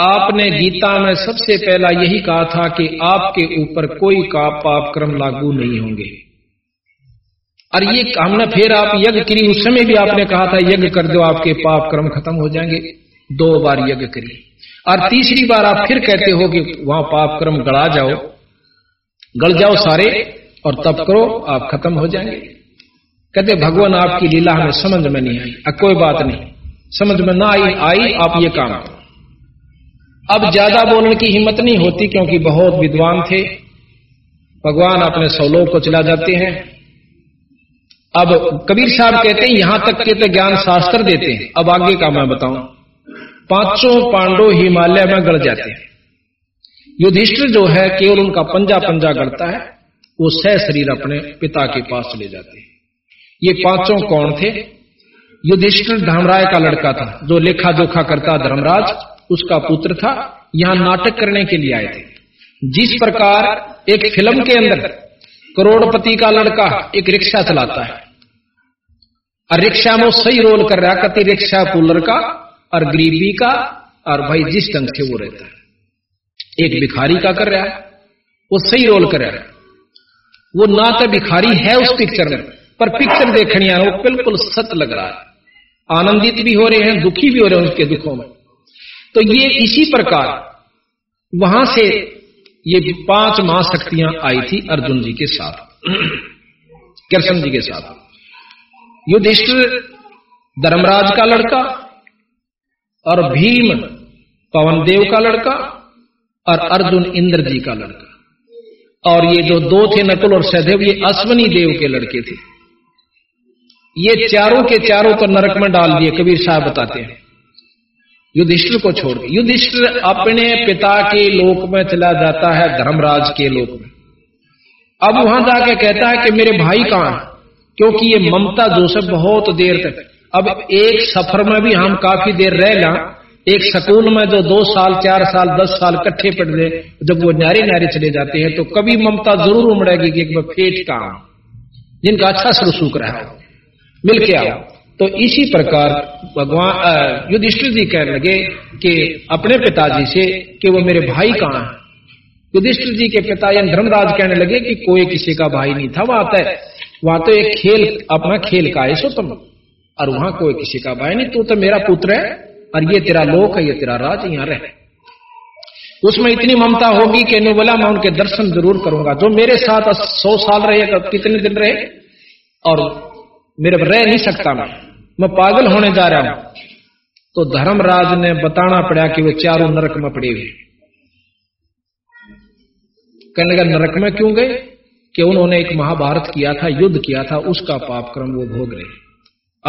S2: आपने गीता में सबसे पहला यही कहा था कि आपके ऊपर कोई का पाप कर्म लागू नहीं होंगे। और ये हमने फिर आप यज्ञ करी, उस समय भी आपने कहा था, यज्ञ कर दो, आपके पाप कर्म खत्म हो जाएँगे। दो बार यज्ञ करी। और तीसरी बार आप फिर कहते हो कि वहाँ पाप कर्म गड़ा जाओ, गल जाओ सारे, और तब करो, आप खत्म हो जाएँगे। कहते, भगवान आपकी लीला हमें समझ में नहीं आई। कोई बात नहीं, समझ में ना आई आई, आप ये काम करो। अब ज़्यादा बोलने की हिम्मत नहीं होती क्योंकि बहुत विद्वान थे। भगवान अपने सौलों को चला जाते हैं। अब कबीर साहब कहते हैं, यहाँ तक के तो ज्ञान शास्त्र देते हैं। अब आगे का मैं बताऊँ। पाँचों पांडव हिमालय में गड़ जाते हैं। युधिष्ठिर जो है, केवल उनका पंजा पंजा गड़ता है। वो सह शरीर अपने पिता के पास चले जाते हैं। ये पाँचों कौन थे? युधिष्ठिर धर्मराय का लड़का था, जो लेखा जोखा करता धर्मराज। उसका पुत्र था, यहाँ नाटक करने के लिए आए थे। जिस प्रकार एक फ़िल्म के अंदर करोड़पति का लड़का एक रिक्शा चलाता है, और रिक्शा में सही रोल कर रहा कति रिक्शा कूलर का और गरीबी का, और भाई जिस ढंग से वो रहता है, एक भिखारी का कर रहा है, वो सही रोल कर रहा है। वो ना तो भिखारी है उस पिक्चर में, पर पिक्चर देखने वो बिल्कुल सत लग रहा है। आनंदित भी हो रहे हैं, दुखी भी हो रहे हैं उसके दुखों में। तो ये इसी प्रकार वहाँ से ये पाँच महाशक्तियाँ आई थी अर्जुन जी के साथ, कृष्ण जी के साथ। युधिष्ठिर धर्मराज का लड़का और भीम पवन देव का लड़का और अर्जुन इंद्र जी का लड़का। और ये जो दो थे नकुल और सहदेव, ये अश्वनी देव के लड़के थे। ये चारों के चारों तो नरक में डाल दिए, कबीर साहब बताते हैं। युधिष्ठिर को छोड़ के। युधिष्ठिर अपने पिता के लोक में चला जाता है, धर्मराज के लोक में। अब वहाँ जाके कहता है कि मेरे भाई कहाँ क्योंकि ये ममता जो से बहुत देर तक। अब एक सफ़र में भी हम काफ़ी देर रह ला एक सकूल में जो दो साल, चार साल, दस साल इकट्ठे पड़ गए, जब वो न्यारे न्यारे चले जाते हैं तो कभी ममता ज़रूर उमड़ेगी कि एक बार फेट का जिनका अच्छा सुख रहा मिल के आओ। तो इसी प्रकार भगवान युधिष्ठिर जी कहने लगे कि अपने पिताजी से कि वो मेरे भाई कहाँ है? युधिष्ठिर जी के पिता यानी धर्मराज कहने लगे कि कोई किसी का भाई नहीं था, वहाँ तय वहाँ तो एक खेल, अपना खेल का है सो तुम और वहाँ कोई किसी का भाई नहीं, तू तो मेरा पुत्र है और ये तेरा लोक है, ये तेरा राज यहाँ रहे। उसमें इतनी ममता होगी कि ने बोला, मैं उनके दर्शन ज़रूर करूँगा। जो मेरे साथ सौ साल रहे, कितने दिन रहे, और मेरे रह नहीं सकता मैं। मैं पागल होने जा रहा हूँ। तो धर्मराज ने बताना पड़ा कि वे चारों नरक में पड़े हुए। कहने लगा, नरक में क्यों गए? कि उन्होंने एक महाभारत किया था, युद्ध किया था, उसका पाप क्रम वो भोग रहे।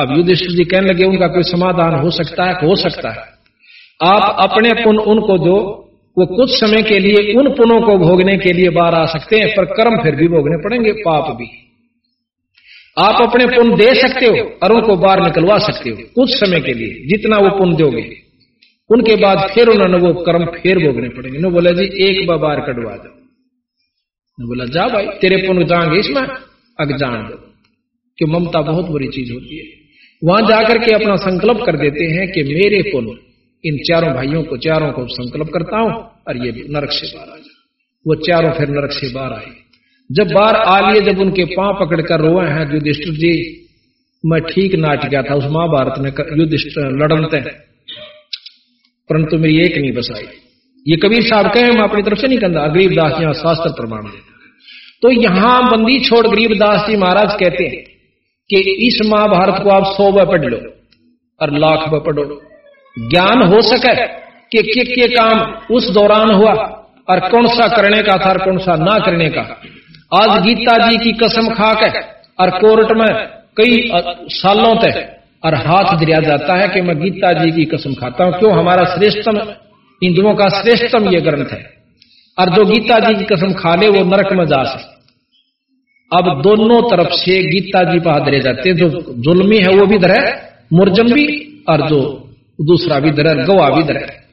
S2: अब युधिष्ठिर जी कहने लगे, उनका कोई समाधान हो सकता है? हो सकता है। आप अपने पुन उनको जो वो कुछ समय के लिए उन पुनों को भोगने के लिए बाहर आ सकते हैं, पर कर्म फिर भी भोगने पड़ेंगे, पाप भी। आप अपने पुण्य दे सकते हो और उनको बाहर निकलवा सकते हो, कुछ समय के लिए, जितना वो पुण्य दोगे। उनके बाद फिर उन्होंने वो कर्म फिर भोगने पड़ेंगे। न बोला, जी, एक बार बाहर कटवा दो। बोला, जा भाई, तेरे पुण्य जाएँगे इसमें, अग जान दो। कि ममता बहुत बुरी चीज़ होती है। वहाँ जाकर के अपना संकल्प कर देते हैं कि मेरे पुल इन चारों भाइयों को, चारों को संकल्प करता हूँ और ये नरक से बाहर आ जाए वो चारों फिर नरक से बाहर आए। जब बार आ लिए जब उनके पाँव पकड़कर रोए हैं युधिष्ठिर जी मैं ठीक नाट गया था। उस महाभारत में युधिष्ठिर लड़नते परंतु मेरी एक नहीं बसाई ये कबीर साहब कहे मैं अपनी तरफ़ से नहीं कहता गरीबदास यहाँ शास्त्र प्रमाण तो यहाँ बंदी छोड़ गरीबदास जी महाराज कहते हैं कि इस महाभारत को आप सौ व पढ़ लो और लाख व पढ़ो। ज्ञान हो सके कि के, के, के काम उस दौरान हुआ और कौन सा करने का था और कौन सा ना करने का। आज गीता जी की कसम खा के और कोर्ट में कई सालों तक और हाथ दिया जाता है कि मैं गीता जी की कसम खाता हूँ क्यों हमारा श्रेष्ठतम हिंदुओं का श्रेष्ठतम यह ग्रंथ है। और जो गीता जी की कसम खा ले वो नरक में जा सकते अब दोनों तरफ़ से गीता जी पर हाथ जाते हैं जो जुलमी है वो भी दर है मुरजम भी और जो दूसरा भी दर है गवाह भी दर है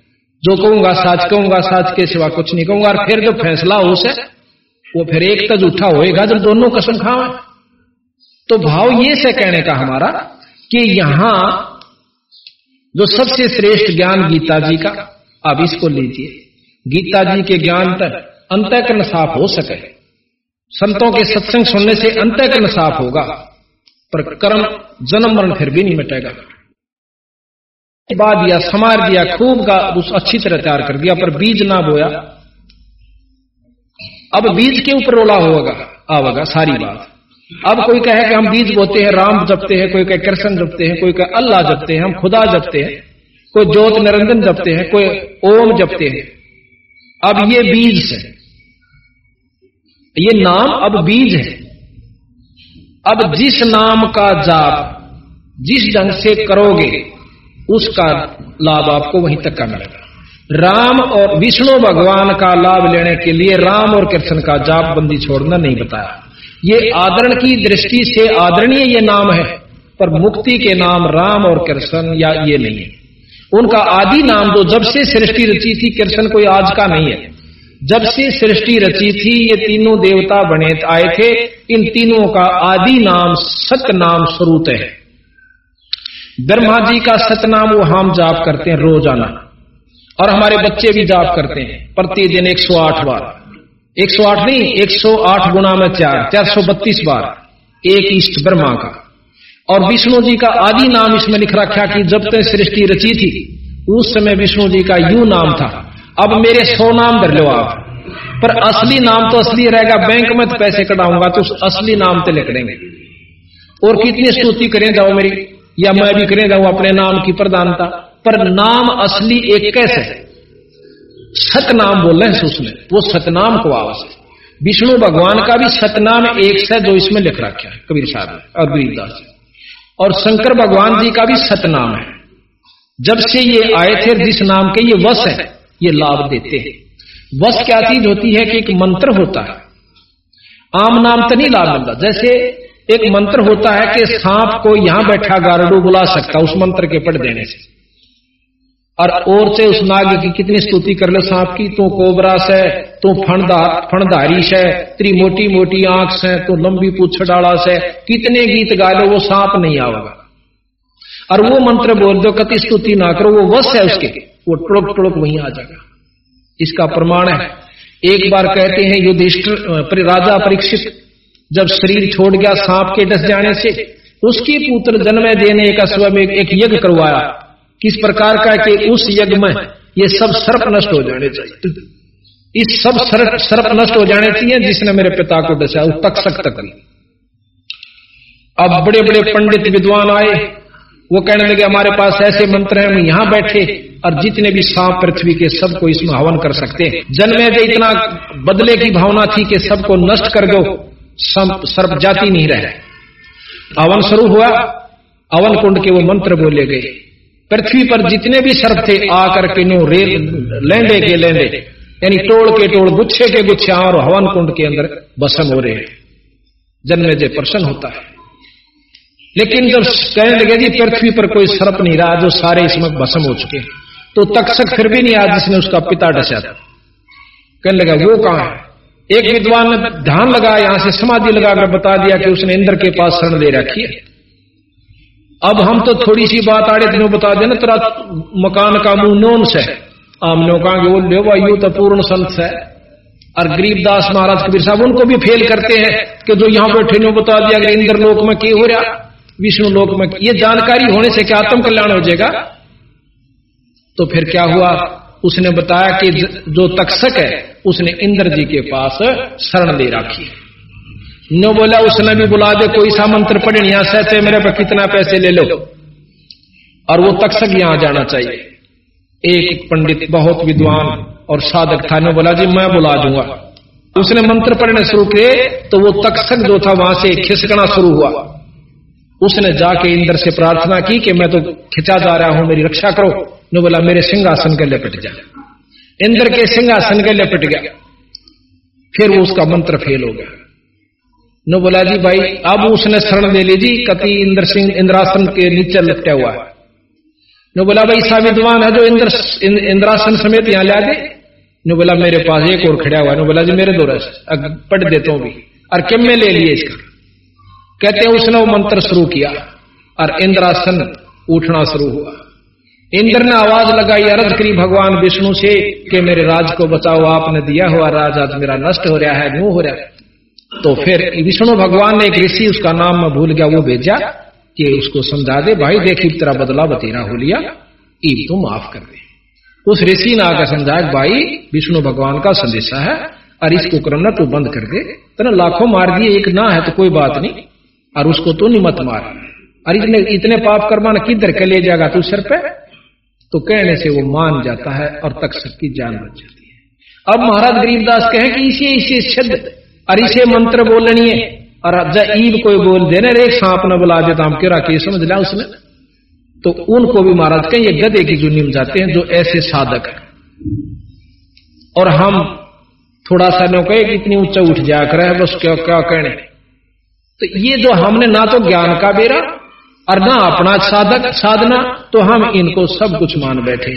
S2: जो कहूँगा साच कहूँगा साच के सिवा कुछ नहीं कहूँगा और फिर जो फैसला हो से वो फिर एक तो झूठा होएगा जब दोनों कसम खावे तो भाव ये से कहने का हमारा कि यहाँ जो सबसे श्रेष्ठ ज्ञान गीता जी का, आप इसको लीजिए। गीता जी के ज्ञान तक अंतकरण साफ़ हो सके। संतों के सत्संग सुनने से अंतकरण साफ़ होगा, पर कर्म, जन्म मरण फिर भी नहीं मिटेगा। बा दिया समार दिया खूब का उस अच्छी तरह तैयार कर दिया, पर बीज ना बोया। अब बीज के ऊपर रोला होगा, आवेगा, सारी बात। अब कोई कहे कि हम बीज बोते हैं, राम जपते हैं, कोई कहे कृष्ण जपते हैं, कोई कहे अल्लाह जपते हैं, हम खुदा जपते हैं, कोई ज्योत निरंजन जपते हैं, कोई ओम जपते हैं। अब ये बीज है। ये नाम अब बीज है। अब जिस नाम का जाप, जिस ढंग से करोगे, उसका लाभ आपको वहीं तक का मिलेगा। राम और विष्णु भगवान का लाभ लेने के लिए राम और कृष्ण का जाप बंदी छोड़ना नहीं बताया। ये आदरण की दृष्टि से आदरणीय ये नाम है, पर मुक्ति के नाम राम और कृष्ण या ये नहीं। है उनका आदि नाम जो जब से सृष्टि रची थी, कृष्ण कोई आज का नहीं है। जब से सृष्टि रची थी, ये तीनों देवता बने आए थे। इन तीनों का आदि नाम सत नाम स्वरूप है। ब्रह्मा जी का सतनाम वो हम जाप करते हैं रोज़ाना। और हमारे बच्चे भी जाप करते हैं। प्रतिदिन 108 बार। 108 नहीं 108 गुना में चार चार बार। एक इष्ट ब्रह्मा का। और विष्णु जी का आदि नाम इसमें लिख रखा कि जब तक सृष्टि रची थी, उस समय विष्णु जी का यू नाम था। अब मेरे सौ नाम धर लो आप। पर असली नाम तो असली रहेगा, बैंक में तो पैसे कटाऊँगा तो उस असली नाम तो लिख देंगे। और कितनी स्तुति करें जाओ मेरी, या मैं भी करें जाऊँ अपने नाम की प्रधानता। पर नाम असली एक कैसे? सतनाम बोल रहे हैं उसमें वो सतनाम को आवास है। विष्णु भगवान का भी सतनाम एक से जो इसमें लिख रखा है, कबीर साहब और गरीबदास और शंकर भगवान जी का भी सतनाम है। जब से ये आए थे, जिस नाम के ये वश है, ये लाभ देते हैं। वश क्या चीज़ होती है कि एक मंत्र होता है। आम नाम तो नहीं लाभ मिलता। जैसे एक मंत्र होता है कि सांप को यहाँ बैठा गारडू बुला सकता उस मंत्र के पढ़ देने से। और और से उस नाग की कितनी स्तुति कर लो, सांप की, तू कोबरा से, तू फणदार फणधारी तेरी मोटी मोटी आँख से तो लंबी पूछ डाला से, कितने गीत गा लो, वो सांप नहीं आवेगा और वो मंत्र बोल दो, कति स्तुति ना करो, वो वश है उसके, वो टुड़क टुड़क वहीं आ जाएगा। इसका प्रमाण है। एक बार कहते हैं, युधिष्ठिर राजा परीक्षित, जब शरीर छोड़ गया, सांप के डस जाने से, उसके पुत्र जन्म देने का स्व में एक यज्ञ करवाया। किस प्रकार का कि उस यज्ञ में ये सब सर्प नष्ट हो जाने चाहिए। इस सब सर्प सर्प नष्ट हो जाने चाहिए जिसने मेरे पिता को दशा उस तक सक तक अब बड़े बड़े पंडित विद्वान आए, वो कहने लगे, हमारे पास ऐसे मंत्र हैं, हम यहाँ बैठे और जितने भी सांप पृथ्वी के सबको इसमें हवन कर सकते हैं। जन्मे जो इतना बदले की भावना थी कि सबको नष्ट कर दो सर्प जाति नहीं रहे हवन शुरू हुआ अवन कुंड के वो मंत्र बोले गए। पृथ्वी पर जितने भी सर्प थे, आकर के नो रेल लेंडे के लेंडे यानी टोड़ के टोड़ गुच्छे के गुच्छे और हवन कुंड के अंदर बसम हो रहे हैं जन्मे जय प्रसन्न होता है। लेकिन जब कहने लगे जी पृथ्वी पर कोई सर्प नहीं रहा, जो सारे इसमें भसम हो चुके तो तक्षक फिर भी नहीं आया जिसने उसका पिता डसा था। कहने लगा, वो कहाँ है? एक विद्वान ने ध्यान लगा यहाँ से समाधि लगाकर बता दिया कि उसने इंद्र के पास शरण ले रखी है। अब हम तो थोड़ी सी बात आड़े दिनों बता देना तेरा मकान का मुँह नोन से। हमने कहा बोल लो यू तो पूर्ण संत है और गरीबदास महाराज कबीर साहब, उनको भी फेल करते हैं कि जो यहाँ बैठे ने बता दिया गया इंद्र लोक में क्या हो रहा, विष्णु लोक में ये जानकारी होने से क्या आत्म कल्याण हो जाएगा? तो फिर क्या हुआ? उसने बताया कि जो तक्षक है, उसने इंद्र जी के पास शरण ले रखी। नो बोला, उसने भी बुला दे, कोई सा मंत्र पढ़े यहाँ सहते मेरे पर कितना पैसे ले लो। और वो तक्षक यहाँ जाना चाहिए। एक पंडित बहुत विद्वान और साधक था, ने बोला, जी, मैं बुला दूँगा। उसने मंत्र पढ़ने शुरू किए तो वो तक्षक जो था, वहाँ से खिसकना शुरू हुआ। उसने जाके इंद्र से प्रार्थना की कि मैं तो खिंचा जा रहा हूँ, मेरी रक्षा करो। ने बोला, मेरे सिंहासन के लिपट जा। इंद्र के सिंहासन के लिपट गया। फिर उसका मंत्र फेल हो गया। नो बोला, जी भाई, अब उसने शरण ले लीजी कति इंद्र सिंह इंद्रासन के नीचे लपटा हुआ है। नो बोला, भाई सा विद्वान है जो इंद्र इंद्रासन समेत यहाँ ला नो बोला, मेरे पास एक और खड़ा हुआ नो बोला, जी, मेरे दो रस पढ़ देता हूँ भी और किम में ले लिए इसका? कहते हैं, उसने वो मंत्र शुरू किया, और इंद्रासन उठना शुरू हुआ। इंद्र ने आवाज़ लगाई, अरज करी भगवान विष्णु से, कि मेरे राज को बचाओ, आपने दिया हुआ राज आज मेरा नष्ट हो रहा है न्यू हो रहा है। तो फिर विष्णु भगवान ने एक ऋषि उसका नाम मैं भूल गया वो भेजा कि उसको समझा दे भाई देखी तेरा बदला बतेरा हो लिया ईब तो माफ़ कर दे उस ऋषि ने आकर समझाया भाई विष्णु भगवान का संदेशा है और इसको करना तू बंद कर दे तेना लाखों मार दिए एक ना है तो कोई बात नहीं और उसको तो नहीं मत मार और इतने इतने पाप कर्मान किधर के ले जाएगा तू सिर पे तो कहने से वो मान जाता है और तक की जान बच जाती है अब महाराज गरीबदास कहे कि इसे इसे शब्द और इसे मंत्र बोलनी है। और ईब कोई बोल देने रे सांप न बुला देता हम क्यों के समझ लिया उसने? तो उनको भी महाराज कहें, ये गदे की जुनी में जाते हैं, जो ऐसे साधक है। और हम थोड़ा सा नो कहे इतनी ऊँचा उठ जाया करे बस क्या क्या कहने? तो ये जो हमने ना तो ज्ञान का बेरा और ना अपना साधक साधना तो हम इनको सब कुछ मान बैठे,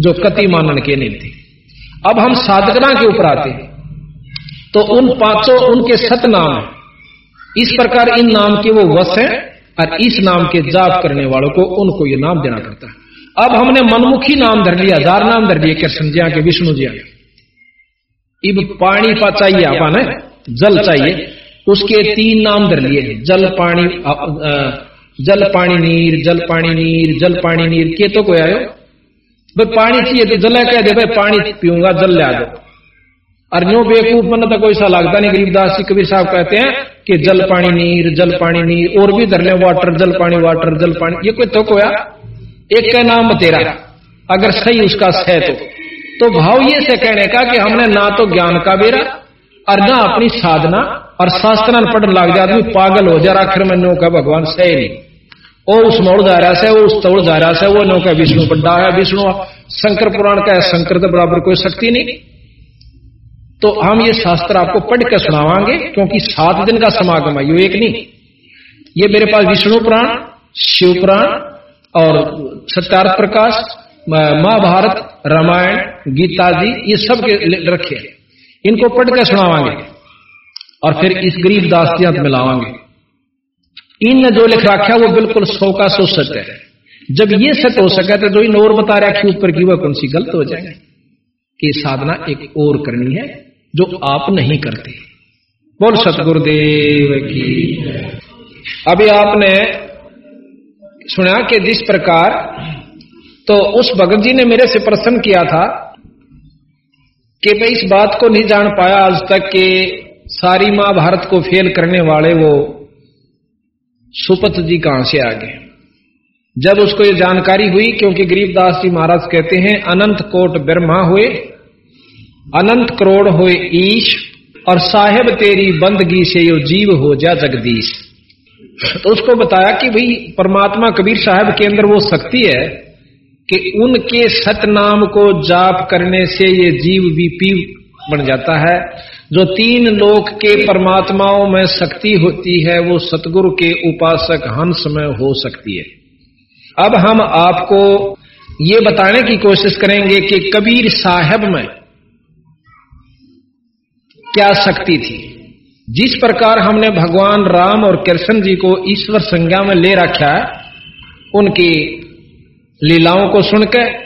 S2: जो कति मानन के नहीं थे। अब हम साधकना के ऊपर आते हैं। तो उन पाँचों उनके सत नाम इस प्रकार इन नाम के वो वश हैं और इस नाम के जाप करने वालों को उनको ये नाम देना पड़ता है। अब हमने मनमुखी नाम धर लिया हज़ार नाम धर लिए कृष्ण जी के विष्णु जी इब पानी पा चाहिए अपन जल चाहिए, उसके तीन नाम धर लिए जल पानी जल पानी नीर, जल पानी नीर, जल पानी नीर, के तो कोई आयो? भाई पानी चाहिए तो जल कह दे, भाई पानी पीऊँगा, जल ले आ जाओ। और नो बेवकूफ़ मन तो कोई सा लगता नहीं गरीबदास जी, कबीर साहब कहते हैं कि जल पानी, नीर, जल पानी, नीर, और भी धर ले वाटर जल पानी वाटर जल पानी। ये कोई तो कोया एक का नाम तेरा। अगर सही उसका सह तो। तो भाव ये से कहने का कि हमने ना तो ज्ञान का बेरा, और ना अपनी साधना, और शास्त्र पढ़ लग जा आदमी पागल हो जा आखिर में नो भगवान सह नहीं। ओ उस मोड़ जा रहा से वो उस तोड़ जा रहा से, वो नो का विष्णु बड्डा है, विष्णु। शंकर पुराण का है, शंकर के बराबर कोई शक्ति नहीं। तो हम ये शास्त्र आपको पढ़ कर सुनावांगे, क्योंकि सात दिन का समागम है, ये एक नहीं। ये मेरे पास विष्णु पुराण, शिव पुराण और सत्यार्थ प्रकाश महाभारत, रामायण, गीता जी ये सब के रखे इनको पढ़ कर सुनावांगे और फिर इस गरीब दास्तियात मिलावांगे इन जो लिख रखा वो बिल्कुल सौ का सौ सत्य है। जब ये सत्य हो सके तो जो इन और बता रखी ऊपर की वह कौन सी गलत हो जाएँगे? कि साधना एक और करनी है जो आप नहीं करते। बोल सतगुरुदेव की। अभी आपने सुना कि जिस प्रकार तो उस भगत जी ने मेरे से प्रश्न किया था कि मैं इस बात को नहीं जान पाया आज तक कि सारी महाभारत को फेल करने वाले वो सुपत जी कहाँ से आ गए। जब उसको ये जानकारी हुई क्योंकि गरीबदास जी महाराज कहते हैं अनंत कोट ब्रह्मा हुए अनंत करोड़ हुए ईश, और साहेब तेरी बंदगी से यो जीव हो जा जगदीश। तो उसको बताया कि भाई, परमात्मा कबीर साहब के अंदर वो शक्ति है कि उनके सतनाम को जाप करने से ये जीव भी पी बन जाता है। जो तीन लोक के परमात्माओं में शक्ति होती है, वो सतगुरु के उपासक हंस में हो सकती है। अब हम आपको ये बताने की कोशिश करेंगे कि कबीर साहब में क्या शक्ति थी? जिस प्रकार हमने भगवान राम और कृष्ण जी को ईश्वर संज्ञा में ले रखा है उनकी लीलाओं को सुनकर,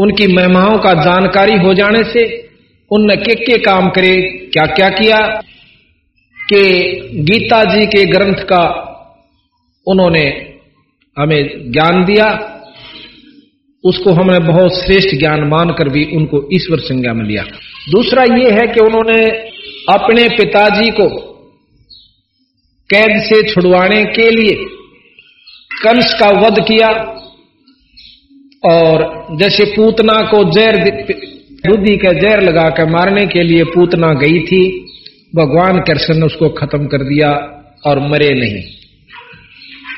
S2: उनकी महिमाओं का जानकारी हो जाने से, उनने के के काम करे क्या क्या? किया कि गीता जी के ग्रंथ का उन्होंने हमें ज्ञान दिया। उसको हमने बहुत श्रेष्ठ ज्ञान मानकर भी उनको ईश्वर संज्ञा में लिया। दूसरा ये है कि उन्होंने अपने पिताजी को कैद से छुड़वाने के लिए कंस का वध किया और जैसे पूतना को जहर बुद्धि का जहर लगाकर मारने के लिए पूतना गई थी भगवान कृष्ण ने उसको खत्म कर दिया और मरे नहीं।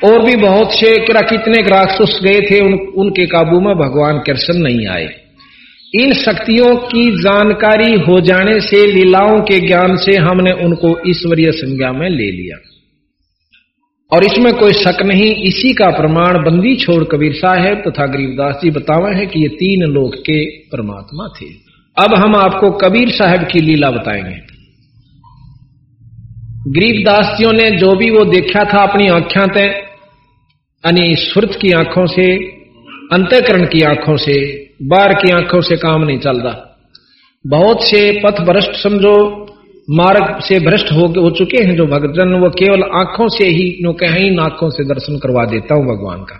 S2: और भी बहुत से कितने राक्षस गए थे उन, उनके काबू में भगवान कृष्ण नहीं आए। इन शक्तियों की जानकारी हो जाने से, लीलाओं के ज्ञान से हमने उनको ईश्वरीय संज्ञा में ले लिया। और इसमें कोई शक नहीं, इसी का प्रमाण बंदी छोड़ कबीर साहेब तथा गरीबदास जी बतावे हैं कि ये तीन लोक के परमात्मा थे। अब हम आपको कबीर साहब की लीला बताएँगे। गरीबदासियों ने जो भी वो देखा था अपनी आख्या तय यानी सुरत की आँखों से, अंतकरण की आँखों से बाहर की आँखों से काम नहीं चलता। बहुत से पथ भ्रष्ट समझो मार्ग से भ्रष्ट हो, हो चुके हैं जो भगजन वो केवल आँखों से ही नो कहीं आँखों से दर्शन करवा देता हूँ भगवान का।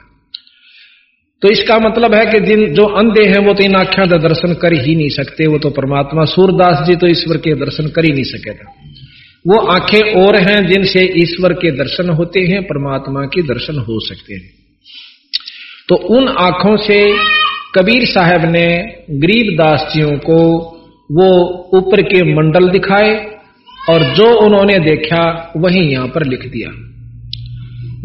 S2: तो इसका मतलब है कि जिन जो अंधे हैं वो तो इन आख्या का दर्शन कर ही नहीं सकते वो तो परमात्मा। सूरदास जी तो ईश्वर के दर्शन कर ही नहीं सके था। वो आँखें और हैं जिनसे ईश्वर के दर्शन होते हैं परमात्मा के दर्शन हो सकते हैं। तो उन आँखों से कबीर साहब ने गरीब दासियों को वो ऊपर के मंडल दिखाए और जो उन्होंने देखा, वही यहाँ पर लिख दिया।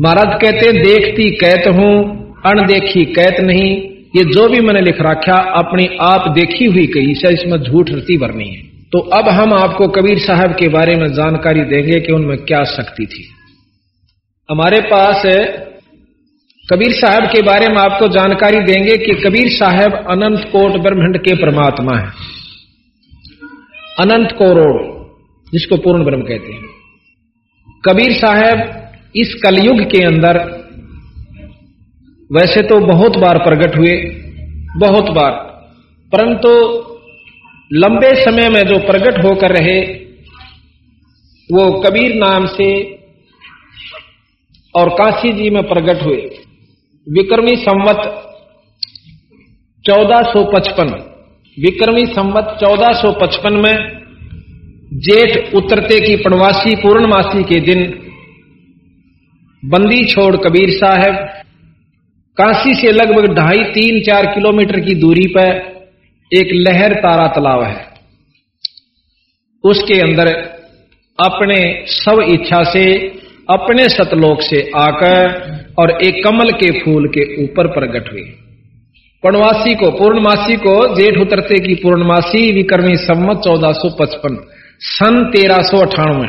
S2: महाराज कहते, देखती कैत हूँ, अनदेखी कैत नहीं। ये जो भी मैंने लिख रखा, अपनी आप देखी हुई कही से इसमें झूठ रती भरनी है। तो अब हम आपको कबीर साहब के बारे में जानकारी देंगे कि उनमें क्या शक्ति थी। हमारे पास कबीर साहब के बारे में आपको जानकारी देंगे कि कबीर साहब अनंत कोट ब्रह्मंड के परमात्मा है। अनंत करोड़, जिसको पूर्ण ब्रह्म कहते हैं। कबीर साहब इस कलयुग के अंदर वैसे तो बहुत बार प्रकट हुए, बहुत बार, परंतु लंबे समय में जो प्रकट होकर रहे, वो कबीर नाम से और काशी जी में प्रकट हुए। विक्रमी संवत 1455 विक्रमी संवत 1455 में जेठ उतरते की पणवासी पूर्णमासी के दिन बंदी छोड़ कबीर साहब काशी से लगभग ढाई तीन चार किलोमीटर की दूरी पर एक लहर तारा तालाब है। उसके अंदर अपने सब इच्छा से अपने सतलोक से आकर और एक कमल के फूल के ऊपर प्रकट हुए। पूर्णमासी को पूर्णमासी को, जेठ उतरते की पूर्णमासी विक्रमी सम्मत चौदह सौ पचपन, सन तेरह सो अठानवे।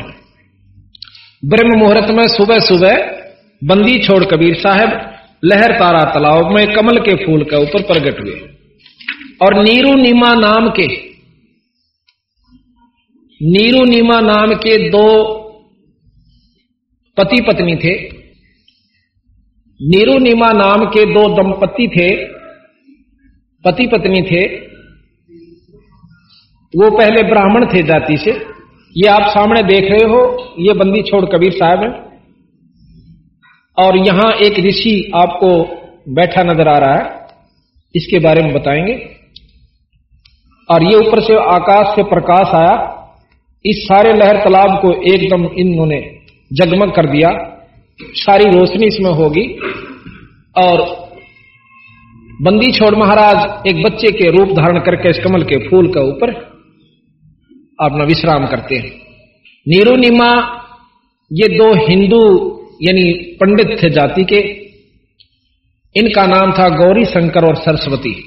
S2: ब्रह्म मुहूर्त में सुबह सुबह बंदी छोड़ कबीर साहब, लहर तारा तालाब में कमल के फूल के ऊपर प्रकट हुए। और नीरू नीमा नाम के, नीरू नीमा नाम के दो पति पत्नी थे। नीरू नीमा नाम के दो दंपति थे। पति पत्नी थे। वो पहले ब्राह्मण थे जाति से। ये आप सामने देख रहे हो, ये बंदी छोड़ कबीर साहब है। और यहाँ एक ऋषि आपको बैठा नज़र आ रहा है, इसके बारे में बताएँगे। और ये ऊपर से आकाश से प्रकाश आया। इस सारे लहर तालाब को एकदम इन्होंने जगमग कर दिया। सारी रोशनी इसमें होगी। और बंदी छोड़ महाराज, एक बच्चे के रूप धारण करके इस कमल के फूल के ऊपर अपना विश्राम करते हैं। नीरू नीमा ये दो हिंदू यानी पंडित थे जाति के। इनका नाम था गौरी शंकर और सरस्वती।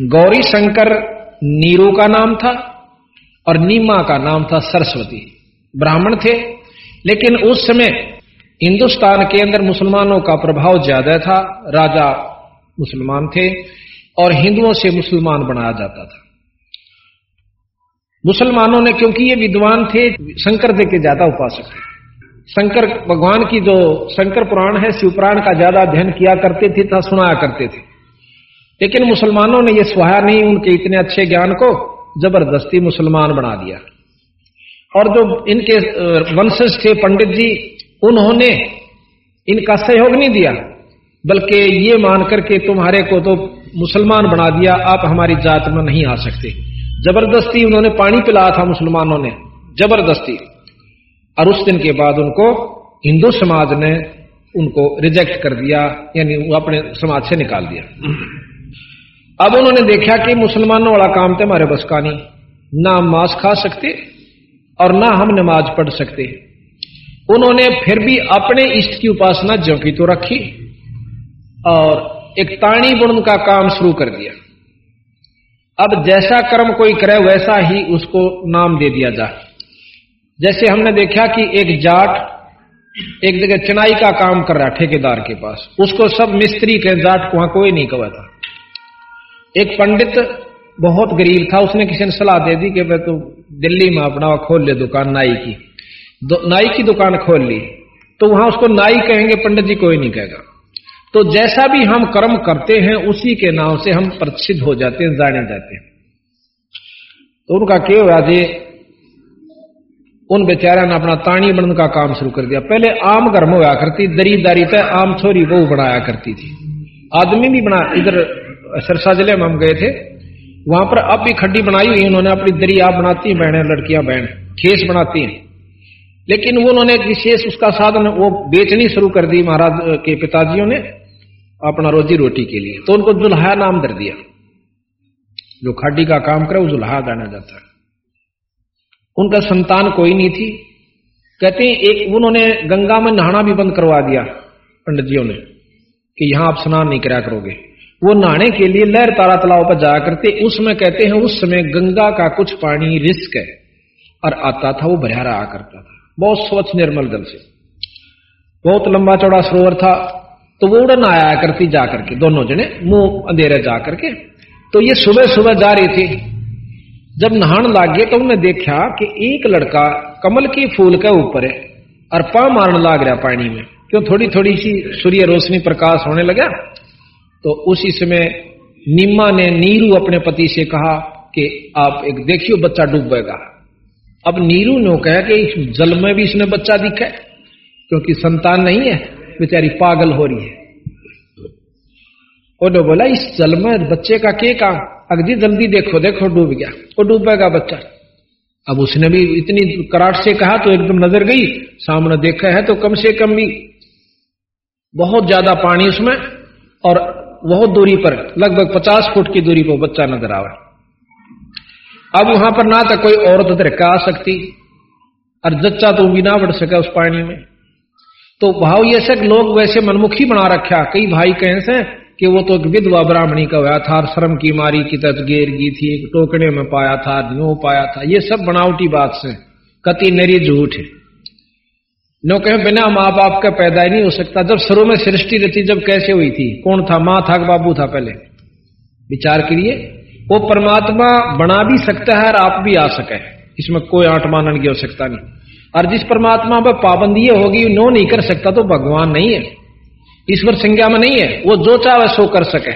S2: गौरी शंकर नीरू का नाम था और नीमा का नाम था सरस्वती। ब्राह्मण थे। लेकिन उस समय हिंदुस्तान के अंदर मुसलमानों का प्रभाव ज़्यादा था, राजा मुसलमान थे और हिंदुओं से मुसलमान बनाया जाता था। मुसलमानों ने, क्योंकि ये विद्वान थे, शंकर दे के ज़्यादा उपासक थे। शंकर, भगवान की जो शंकर पुराण है, शिव पुराण का ज़्यादा अध्ययन किया करते थे, तथा सुनाया करते थे। लेकिन मुसलमानों ने यह सुहाया नहीं, उनके इतने अच्छे ज्ञान को ज़बरदस्ती मुसलमान बना दिया। और जो इनके वंशज थे पंडित जी, उन्होंने इनका सहयोग नहीं दिया, बल्कि ये मान करके तुम्हारे को तो मुसलमान बना दिया, आप हमारी जात में नहीं आ सकते। ज़बरदस्ती उन्होंने पानी पिलाया था मुसलमानों ने, ज़बरदस्ती। और उस दिन के बाद उनको हिंदू समाज ने उनको रिजेक्ट कर दिया, यानी वो अपने समाज से निकाल दिया। अब उन्होंने देखा कि मुसलमानों वाला काम तो हमारे बस का नहीं, ना मांस खा सकते और ना हम नमाज़ पढ़ सकते। उन्होंने फिर भी अपने इष्ट की उपासना जो की तो रखी और एक ताणी बुण का काम शुरू कर दिया। अब जैसा कर्म कोई करे, वैसा ही उसको नाम दे दिया जाए जैसे हमने देखा कि एक जाट एक जगह चिनाई का काम कर रहा ठेकेदार के पास। उसको सब मिस्त्री के जाट को वहाँ कोई नहीं कहा था। एक पंडित बहुत गरीब था, उसने किसी ने सलाह दे दी कि भाई तो दिल्ली में अपना खोल ले दुकान नाई की। नाई की दुकान खोल ली। तो वहाँ उसको नाई कहेंगे, पंडित जी कोई नहीं कहेगा। तो जैसा भी हम कर्म करते हैं, उसी के नाम से हम प्रसिद्ध हो जाते हैं, जाने जाते हैं। तो उनका क्या हुआ जी? उन बेचारा ने अपना ताणी बनने का काम शुरू कर दिया। पहले आम घर में हुआ करती, दरीदारी तय आम छोरी वो बनाया करती थी। आदमी भी बना, इधर सरसा ज़िले में हम गए थे। वहाँ पर अब भी खड्डी बनाई हुई उन्होंने अपनी दरिया बनाती है, बहने, लड़कियाँ, बहन, खेस बनाती हैं। लेकिन वो उन्होंने विशेष उसका साधन, वो बेचनी शुरू कर दी महाराज के पिताजियों ने अपना रोजी रोटी के लिए। तो उनको जुल्हा नाम दर दिया। जो खाडी का काम करे, वो जुल्हा जाना जाता है। उनका संतान कोई नहीं थी। कहते हैं, एक उन्होंने गंगा में नहाना भी बंद करवा दिया पंडित जियों ने, कि यहाँ आप स्नान नहीं करा करोगे। वो नहाने के लिए लहर तारा तालाब पर जाया करते, उसमें कहते हैं, उस समय गंगा का कुछ पानी रिस्क है। और आता था, वो भरिया रहा करता था। बहुत स्वच्छ निर्मल जल से। बहुत लंबा चौड़ा सरोवर था। तो वो उड़न आया करती जा करके, दोनों जने, मुँह अंधेरे जा करके। तो ये सुबह सुबह जा रही थी। जब नहान लाग तो उन्होंने देखा कि एक लड़का कमल के फूल के ऊपर है और पा मारने लाग रहा पानी में। क्यों? थोड़ी थोड़ी सी सूर्य रोशनी प्रकाश होने लगा। तो उसी समय निम्मा ने नीरू अपने पति से कहा कि आप एक देखियो, बच्चा डूबेगा। अब नीरू ने कहा कि इस जल में भी इसने बच्चा दिखा क्योंकि संतान नहीं है, बेचारी पागल हो रही है। उन्होंने बोला, इस जल में बच्चे का के काम? अगजी जल्दी देखो देखो, डूब गया। वो डूबेगा बच्चा। अब उसने भी इतनी कराट से कहा तो एकदम नज़र गई। सामने देखा है तो कम से कम भी बहुत ज़्यादा पानी उसमें, और बहुत दूरी पर, लगभग पचास फुट की दूरी पर बच्चा नज़र आवे। अब वहाँ पर ना तो कोई औरत धरका आ सकती, और जच्चा तो भी ना बढ़ सके उस पानी में। तो भाव ये सब लोग वैसे मनमुखी बना रखा, कई भाई कहें से कि वो तो एक विधवा ब्राह्मणी का हुआ था श्रम की मारी की तस्गेर की थी, एक टोकने में पाया था न्यू पाया था। ये सब बनावटी बात से, कति नरी झूठ है। नो कहे बिना माँ बाप का पैदा ही नहीं हो सकता। जब शुरू में सृष्टि रची जब कैसे हुई थी? कौन था? माँ था बाबू था पहले? विचार करिए। वो परमात्मा बना भी सकता है और आप भी आ सके। इसमें कोई आठ मानन की आवश्यकता नहीं। और जिस परमात्मा पर पाबंदी होगी नो नहीं कर सकता तो भगवान नहीं है। ईश्वर संज्ञा में नहीं है। वो जो चाहे सो कर सके।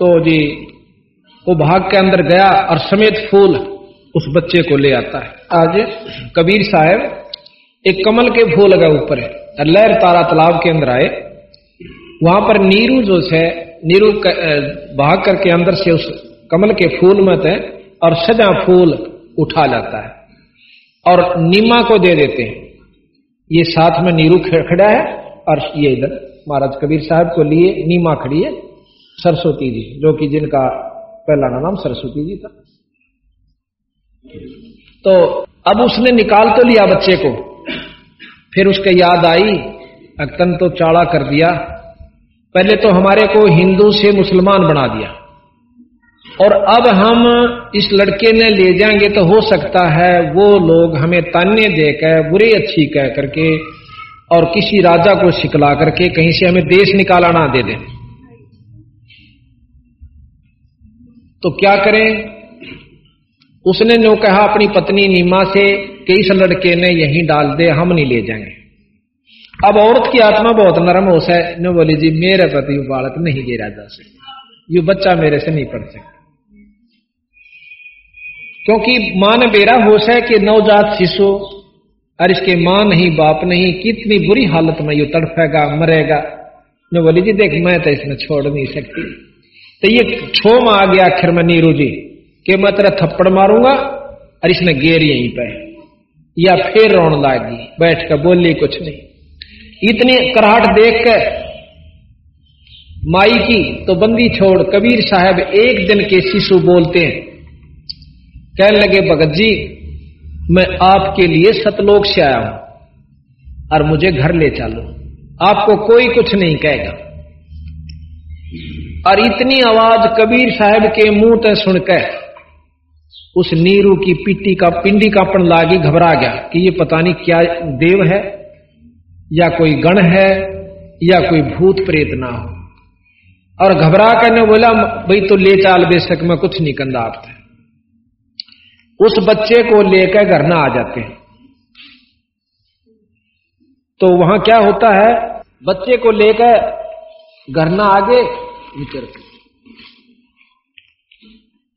S2: तो जी वो भाग के अंदर गया और समेत फूल उस बच्चे को ले आता है। आज कबीर साहब एक कमल के फूल लगा ऊपर है लहर तारा तालाब के अंदर आए। वहाँ पर नीरू जो है, नीरू भाग करके अंदर से उस कमल के फूल में थे और सजा फूल उठा जाता है, और नीमा को दे देते हैं। ये साथ में नीरू खड़ा है, और ये इधर महाराज कबीर साहब को लिए नीमा खड़ी है, सरस्वती जी, जो कि जिनका पहला नाम सरस्वती जी था। तो अब उसने निकाल तो लिया बच्चे को फिर उसके याद आई, अक्तन तो चाड़ा कर दिया। पहले तो हमारे को हिंदू से मुसलमान बना दिया। और अब हम इस लड़के ने ले जाएँगे तो हो सकता है वो लोग हमें ताने देकर बुरे अच्छी कह करके और किसी राजा को सिकला करके कहीं से हमें देश निकाला ना दे दें। तो क्या करें? उसने जो कहा, अपनी पत्नी नीमा से कि इस लड़के ने यहीं डाल दे, हम नहीं ले जाएँगे। अब औरत की आत्मा बहुत नरम हो है ने बोली जी, मेरे प्रति बालक नहीं रहा जा सकता। ये बच्चा मेरे से नहीं पढ़ सकता। क्योंकि माँ ने बेरा होश है कि नवजात शिशु, और इसके माँ नहीं, बाप नहीं, कितनी बुरी हालत में ये तड़फेगा, मरेगा। ने बोली जी, देख, मैं तो इसमें छोड़ नहीं सकती। तो ये छो में आ गया आखिर में नीरू जी, कि मैं तेरा थप्पड़ मारूँगा, और इसने गेर यहीं पे या फिर रोन लागी, बैठ कर बोली कुछ नहीं। इतनी कराहट देख कर माई की तो बंदी छोड़ कबीर साहब एक दिन के शिशु बोलते हैं, कहने लगे, भगत जी, मैं आपके लिए सतलोक से आया हूँ और मुझे घर ले चलो। आपको कोई कुछ नहीं कहेगा। और इतनी आवाज़ कबीर साहब के मुँह तक सुनकर उस नीरू की पिट्टी का, पिंडी का पन लागी घबरा गया कि ये पता नहीं क्या देव है, या कोई गण है, या कोई भूत प्रेत ना हो। और घबरा कर ने बोला, भाई तो ले चाल, बेशक मैं कुछ नहीं कंदा आपसे उस बच्चे को लेकर घर ना आ जाते। हैं तो वहाँ क्या होता है, बच्चे को लेकर घर ना आगे, विचर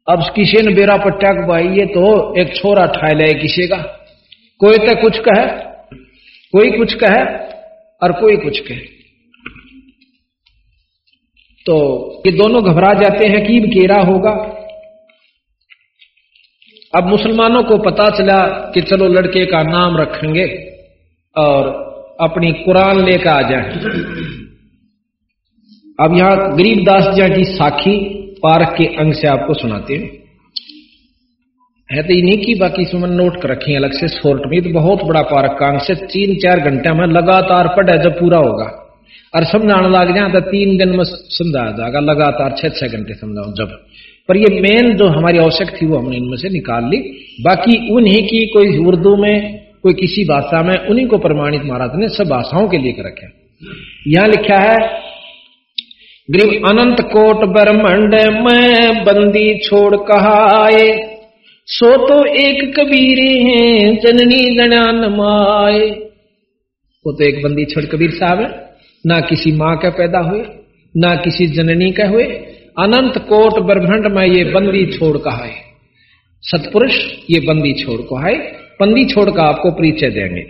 S2: अब किसी ने बेरा पट्टा भाई, ये तो एक छोरा ठाए ले किसी का। कोई तो कुछ कहे, कोई कुछ कहे और कोई कुछ कहे। तो ये दोनों घबरा जाते हैं कि केरा होगा। अब मुसलमानों को पता चला कि चलो लड़के का नाम रखेंगे और अपनी कुरान लेकर आ जाए। अब यहाँ गरीबदास जी की साखी पार्क के अंग से आपको सुनाते हैं। है तो इन्हीं की बाकी सुमन नोट कर रखी अलग से शोर्ट में। तो बहुत बड़ा पार्क का अंग से तीन चार घंटे में लगातार पढ़े जब पूरा होगा। और समझाने लग जाए तो तीन दिन में समझा जाएगा, लगातार छह छह घंटे समझाओ जब। पर ये मेन जो हमारी आवश्यक थी, वो हमने इनमें से निकाल ली। बाकी उन्हीं की कोई उर्दू में, कोई किसी भाषा में, उन्हीं को प्रमाणित महाराज ने सब भाषाओं के लिए कर रखे यहाँ लिखा है ग्रीव अनंत कोट ब्रह्मंड में बंदी छोड़ कहाए। सो तो एक कबीरे हैं, जननी गणान माए। वो तो एक बंदी छोड़ कबीर साहब है। ना किसी माँ का पैदा हुए, ना किसी जननी का हुए। अनंत कोट ब्रह्मंड में ये बंदी छोड़ कहा है सतपुरुष, ये बंदी छोड़ को है बंदी छोड़ का आपको परिचय देंगे।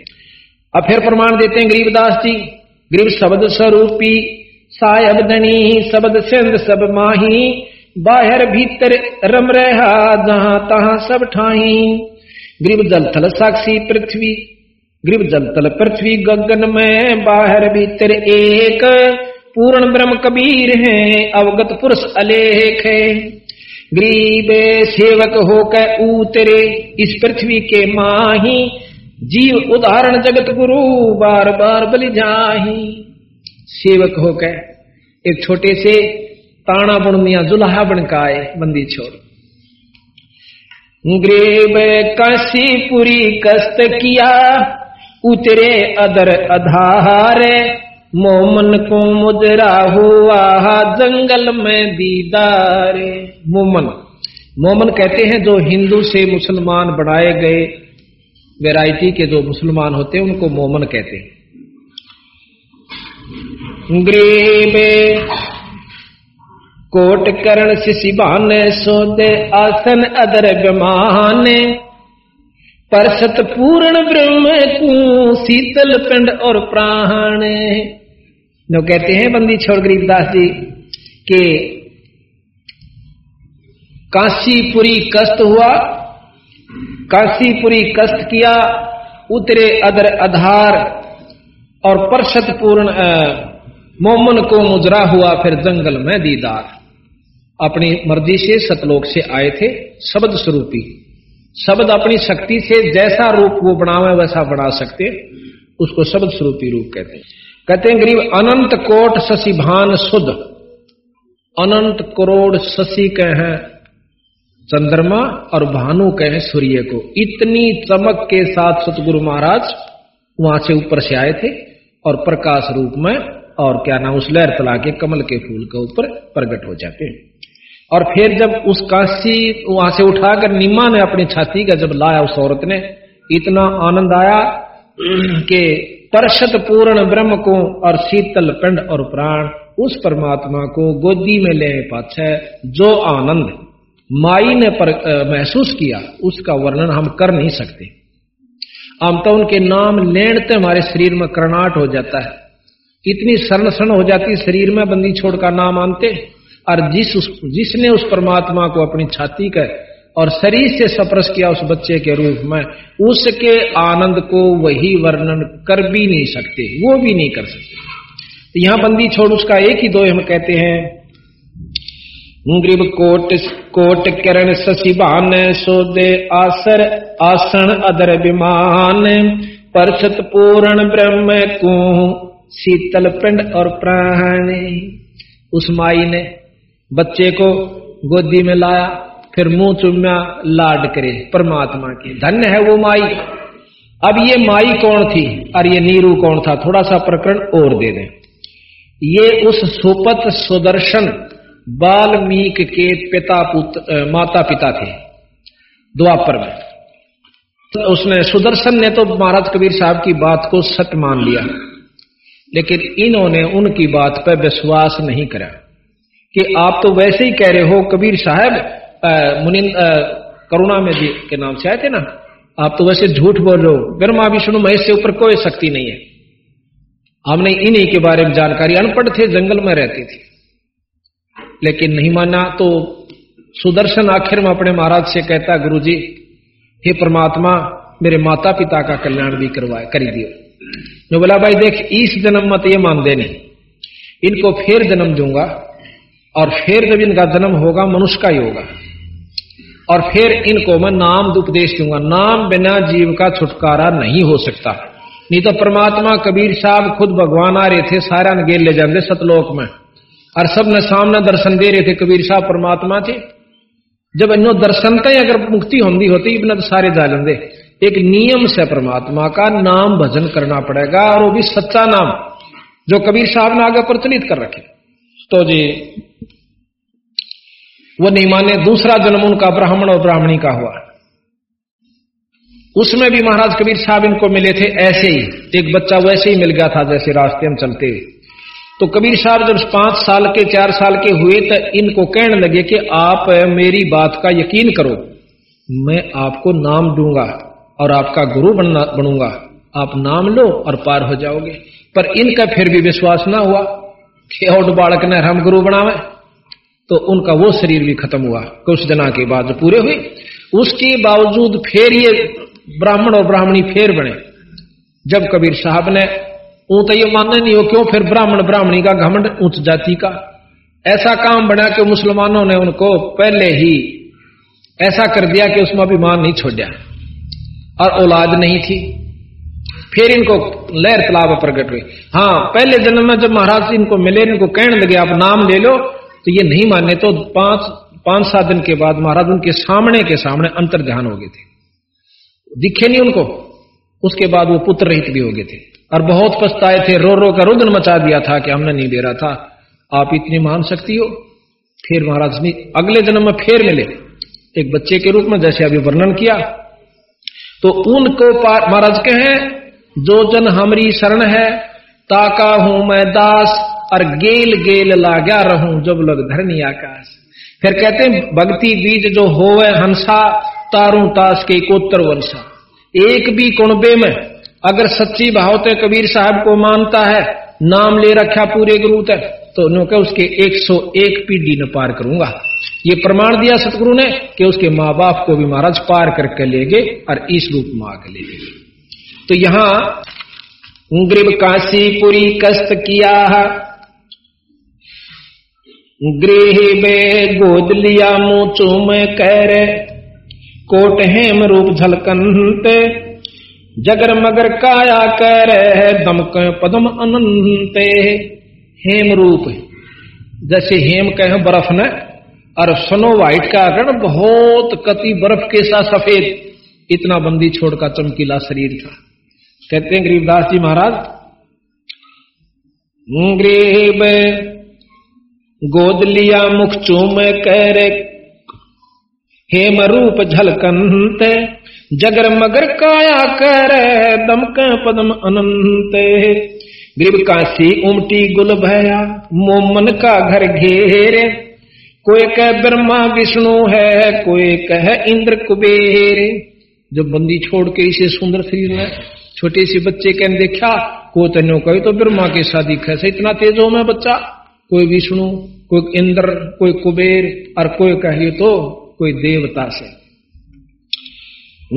S2: अब फिर प्रमाण देते हैं गरीबदास जी। गरीब शब्द स्वरूपी सायब धनी शब्द सिंध, सब माही। बाहर भीतर रम रहा, जहाँ तहां सब ठाही। ग्रीब जल थल साक्षी पृथ्वी, ग्रीब जल तल पृथ्वी गगन में। बाहर भीतर एक पूर्ण ब्रह्म कबीर है, अवगत पुरुष अलेख है। गरीब सेवक होकर उतरे, इस पृथ्वी के माही। जीव उदाहरण जगत गुरु, बार बार बलि जाही। सेवक होकर एक छोटे से ताना बुन दिया जुलाहा बनकाए बंदी छोड़। ग्रेब काशीपुरी कस्त किया, उतरे अदर अधार, मोमन को मुजरा हुआ जंगल में दीदार। मोमन मोमन कहते हैं जो हिंदू से मुसलमान बनाए गए, वैरायटी के जो मुसलमान होते हैं, उनको मोमन कहते हैं। ग्रीबे। कोट करण शिशिबान सोदे आसन अदर विमान परसत पूर्ण ब्रह्म शीतल पिंड और प्राण। जो कहते हैं, बंदी छोड़ गरीबदास जी, के काशीपुरी कष्ट हुआ, काशीपुरी कष्ट किया, उतरे अदर आधार और परसत पूर्ण मोमन को मुजरा हुआ फिर जंगल में दीदार। अपनी मर्ज़ी से सतलोक से आए थे, शब्द स्वरूपी। शब्द अपनी शक्ति से जैसा रूप वो बनावे वैसा बना सकते, उसको शब्द स्वरूपी रूप कहते हैं। कहते हैं, गरीब, अनंत कोट शशि भान शुद्ध। अनंत करोड़ शशि कहे, चंद्रमा और भानु कहे सूर्य को। इतनी चमक के साथ सतगुरु महाराज वहाँ से ऊपर से आए थे और प्रकाश रूप में और क्या नाम उस लहर तला के कमल के फूल के ऊपर प्रकट हो जाते हैं। और फिर जब उस काशी वहाँ से उठाकर निमा ने अपनी छाती का जब लाया उस औरत ने इतना आनंद आया कि परशत पूर्ण ब्रह्म को और शीतल पिंड और प्राण उस परमात्मा को गोदी में ले पाछे जो आनंद माई ने पर, आ, महसूस किया उसका वर्णन हम कर नहीं सकते। हम तो उनके नाम लेने हमारे शरीर में करनाट हो जाता है। इतनी शरण शरण हो जाती शरीर में बंदी छोड़ का नाम आनते और जिस उस, जिसने उस परमात्मा को अपनी छाती कर और शरीर से सप्रस किया उस बच्चे के रूप में उसके आनंद को वही वर्णन कर भी नहीं सकते वो भी नहीं कर सकते। यहाँ बंदी छोड़ उसका एक ही दो हम कहते हैं ग्रीब कोट कोट किरण सशिबान सोदे आसर आसन अदर विमान परछत पूर्ण ब्रह्म को शीतल पिंड और प्राण उस माई ने बच्चे को गोदी में लाया, फिर मुँह चुम्या लाड करे, परमात्मा की। धन्य है वो माई। अब ये माई कौन थी? और ये नीरू कौन था? थोड़ा सा प्रकरण और दे दें। ये उस सुपत सुदर्शन बाल्मीक के पिता पुत्र माता पिता थे। द्वापर में। तो उसने, सुदर्शन ने तो महाराज कबीर साहब की बात को सत्य मान लिया। लेकिन इन्होंने उनकी बात पर विश्वास नहीं करा कि आप तो वैसे ही कह रहे हो, कबीर साहब मुनिन करुणा में जी के नाम से आए थे ना? आप तो वैसे झूठ बोल रहे हो ब्रह्मा विष्णु महेश से ऊपर कोई शक्ति नहीं है। हमने इन्हीं के बारे में जानकारी, अनपढ़ थे, जंगल में रहते थे। लेकिन नहीं माना तो सुदर्शन आखिर में अपने महाराज से कहता गुरु जी हे परमात्मा, मेरे माता पिता का कल्याण भी करवाए, करी दियो। जो बोला, भाई देख, इस जन्म मत ये मान देनी इनको फिर जन्म दूँगा और फिर जब इनका जन्म होगा, मनुष्य का ही होगा। और फिर इनको मैं नाम उपदेश दूँगा। नाम बिना जीव का छुटकारा नहीं हो सकता। नहीं तो परमात्मा कबीर साहब खुद भगवान आ रहे थे, सारा ने गेल ले जाते सतलोक में। और सबने सामने दर्शन दे रहे थे, कबीर साहब परमात्मा थे। जब इन्हों दर्शन का अगर मुक्ति होंगी होती, इबन तो सारे जा लेंगे एक नियम से परमात्मा का नाम भजन करना पड़ेगा और वो भी सच्चा नाम, जो कबीर साहब ने आगे प्रचलित कर रखे। तो जी, वो नहीं माने दूसरा जन्म उनका ब्राह्मण और ब्राह्मणी का हुआ। उसमें भी महाराज कबीर साहब इनको मिले थे ऐसे ही, एक बच्चा वैसे ही मिल गया था जैसे रास्ते में चलते। तो कबीर साहब जब पाँच साल के, चार साल के हुए तो इनको कहने लगे कि आप मेरी बात का यकीन करो, मैं आपको नाम दूँगा। और आपका गुरु बनना, बनूँगा। आप नाम लो और पार हो जाओगे। पर इनका फिर भी विश्वास ना हुआ कि और बालक ने हम गुरु बनावे। तो उनका वो शरीर भी खत्म हुआ। कुछ दिना के बाद पूरे हुए। उसके बावजूद फिर ये ब्राह्मण और ब्राह्मणी फिर बने। जब कबीर साहब ने, ऊ तो ये मानना नहीं हो क्यों फिर ब्राह्मण, ब्राह्मणी का घमंड उच्च जाति का? ऐसा काम बना कि मुसलमानों ने उनको पहले ही ऐसा कर दिया कि उसमें अभिमान नहीं छोड़ा और औलाद नहीं थी। फिर इनको लहर तालाब प्रकट हुई। हाँ पहले जन्म में जब महाराज इनको मिले, इनको कहने लगे, आप नाम ले लो तो ये नहीं माने तो पाँच पाँच सात दिन के बाद महाराज उनके सामने के सामने अंतर ध्यान हो गए थे। दिखे नहीं उनको। उसके बाद वो पुत्र रहित भी हो गए थे। और बहुत पछताए थे रो रो कर रुदन मचा दिया था कि हमने नहीं दे रहा था। आप इतनी मान सकती हो? फिर महाराज अगले जन्म में फिर मिले। एक बच्चे के रूप में, जैसे अभी वर्णन किया तो उनको महाराज कहे जो जन हमारी शरण है, ताका हूँ मैं दास, और गेल गेल लाग्या रहूँ जब लोग धरनी आकाश। फिर कहते हैं, भक्ति बीज जो होवे हंसा, तारू तास के कोत्तर वंशा। एक भी कुणबे में अगर सच्ची भावते कबीर साहब को मानता है, नाम ले रखा पूरे गुरु तक तो उसके 101 पीढ़ी न पार करूँगा। ये प्रमाण दिया सतगुरु ने कि उसके माँ बाप को भी महाराज पार करके ले गए और इस रूप में आकर ले गए। तो यहाँ ग्रीब काशीपुरी कष्ट किया, गृह में गोद लिया मुँह चूम कर, कोट हेम रूप झलकंत, जगर मगर काया कर, दमक पदम अनंत, हेम रूप, जैसे हेम कह बर्फ़ न और स्नो व्हाइट का आकर बहुत कति बर्फ़ के साथ सफ़ेद। इतना बंदी छोड़ का चमकीला शरीर था। कहते हैं गरीबदास जी महाराज गरीब, गोद लिया मुख चूम कर, हेम रूप झलकंत, जगर मगर काया कर दमक पदम अनंत। ग्रीब काशी उमटी गुल भया, मोमन का घर घेरे कोई कह ब्रह्मा विष्णु है, कोई कह इंद्र कुबेर। जब बंदी छोड़ के इसे सुंदर शरीर में छोटे से बच्चे कहने देखा को तनो कहे तो ब्रह्मा के शादी कैसे इतना तेज हो मैं बच्चा? कोई विष्णु, कोई इंद्र, कोई कुबेर, और कोई कहे तो कोई देवता से।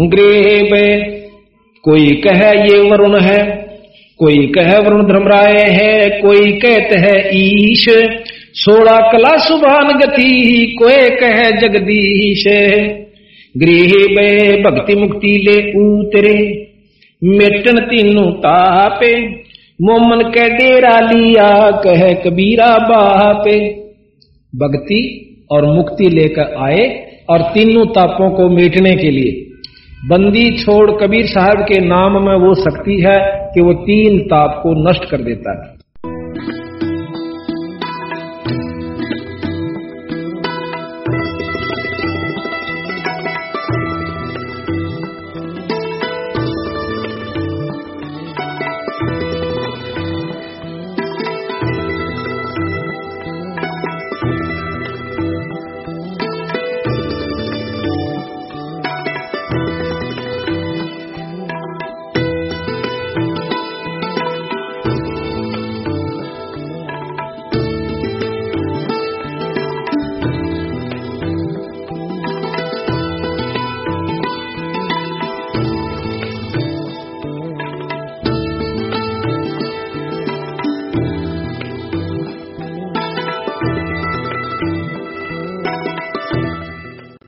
S2: ग्रेब, कोई कहे ये वरुण है, कोई कहे वरुण धर्मराय है, कोई कहते है ईश। सोलह कला सुभान गति कोई कहे जगदीश। गृह बे भक्ति मुक्ति ले उतरे, मेटन तीनों तापे मोमन के डेरा लिया कह कबीरा बापे। भक्ति और मुक्ति लेकर आए और तीनों तापों को मेटने के लिए। बंदी छोड़ कबीर साहब के नाम में वो शक्ति है कि वो तीन ताप को नष्ट कर देता है।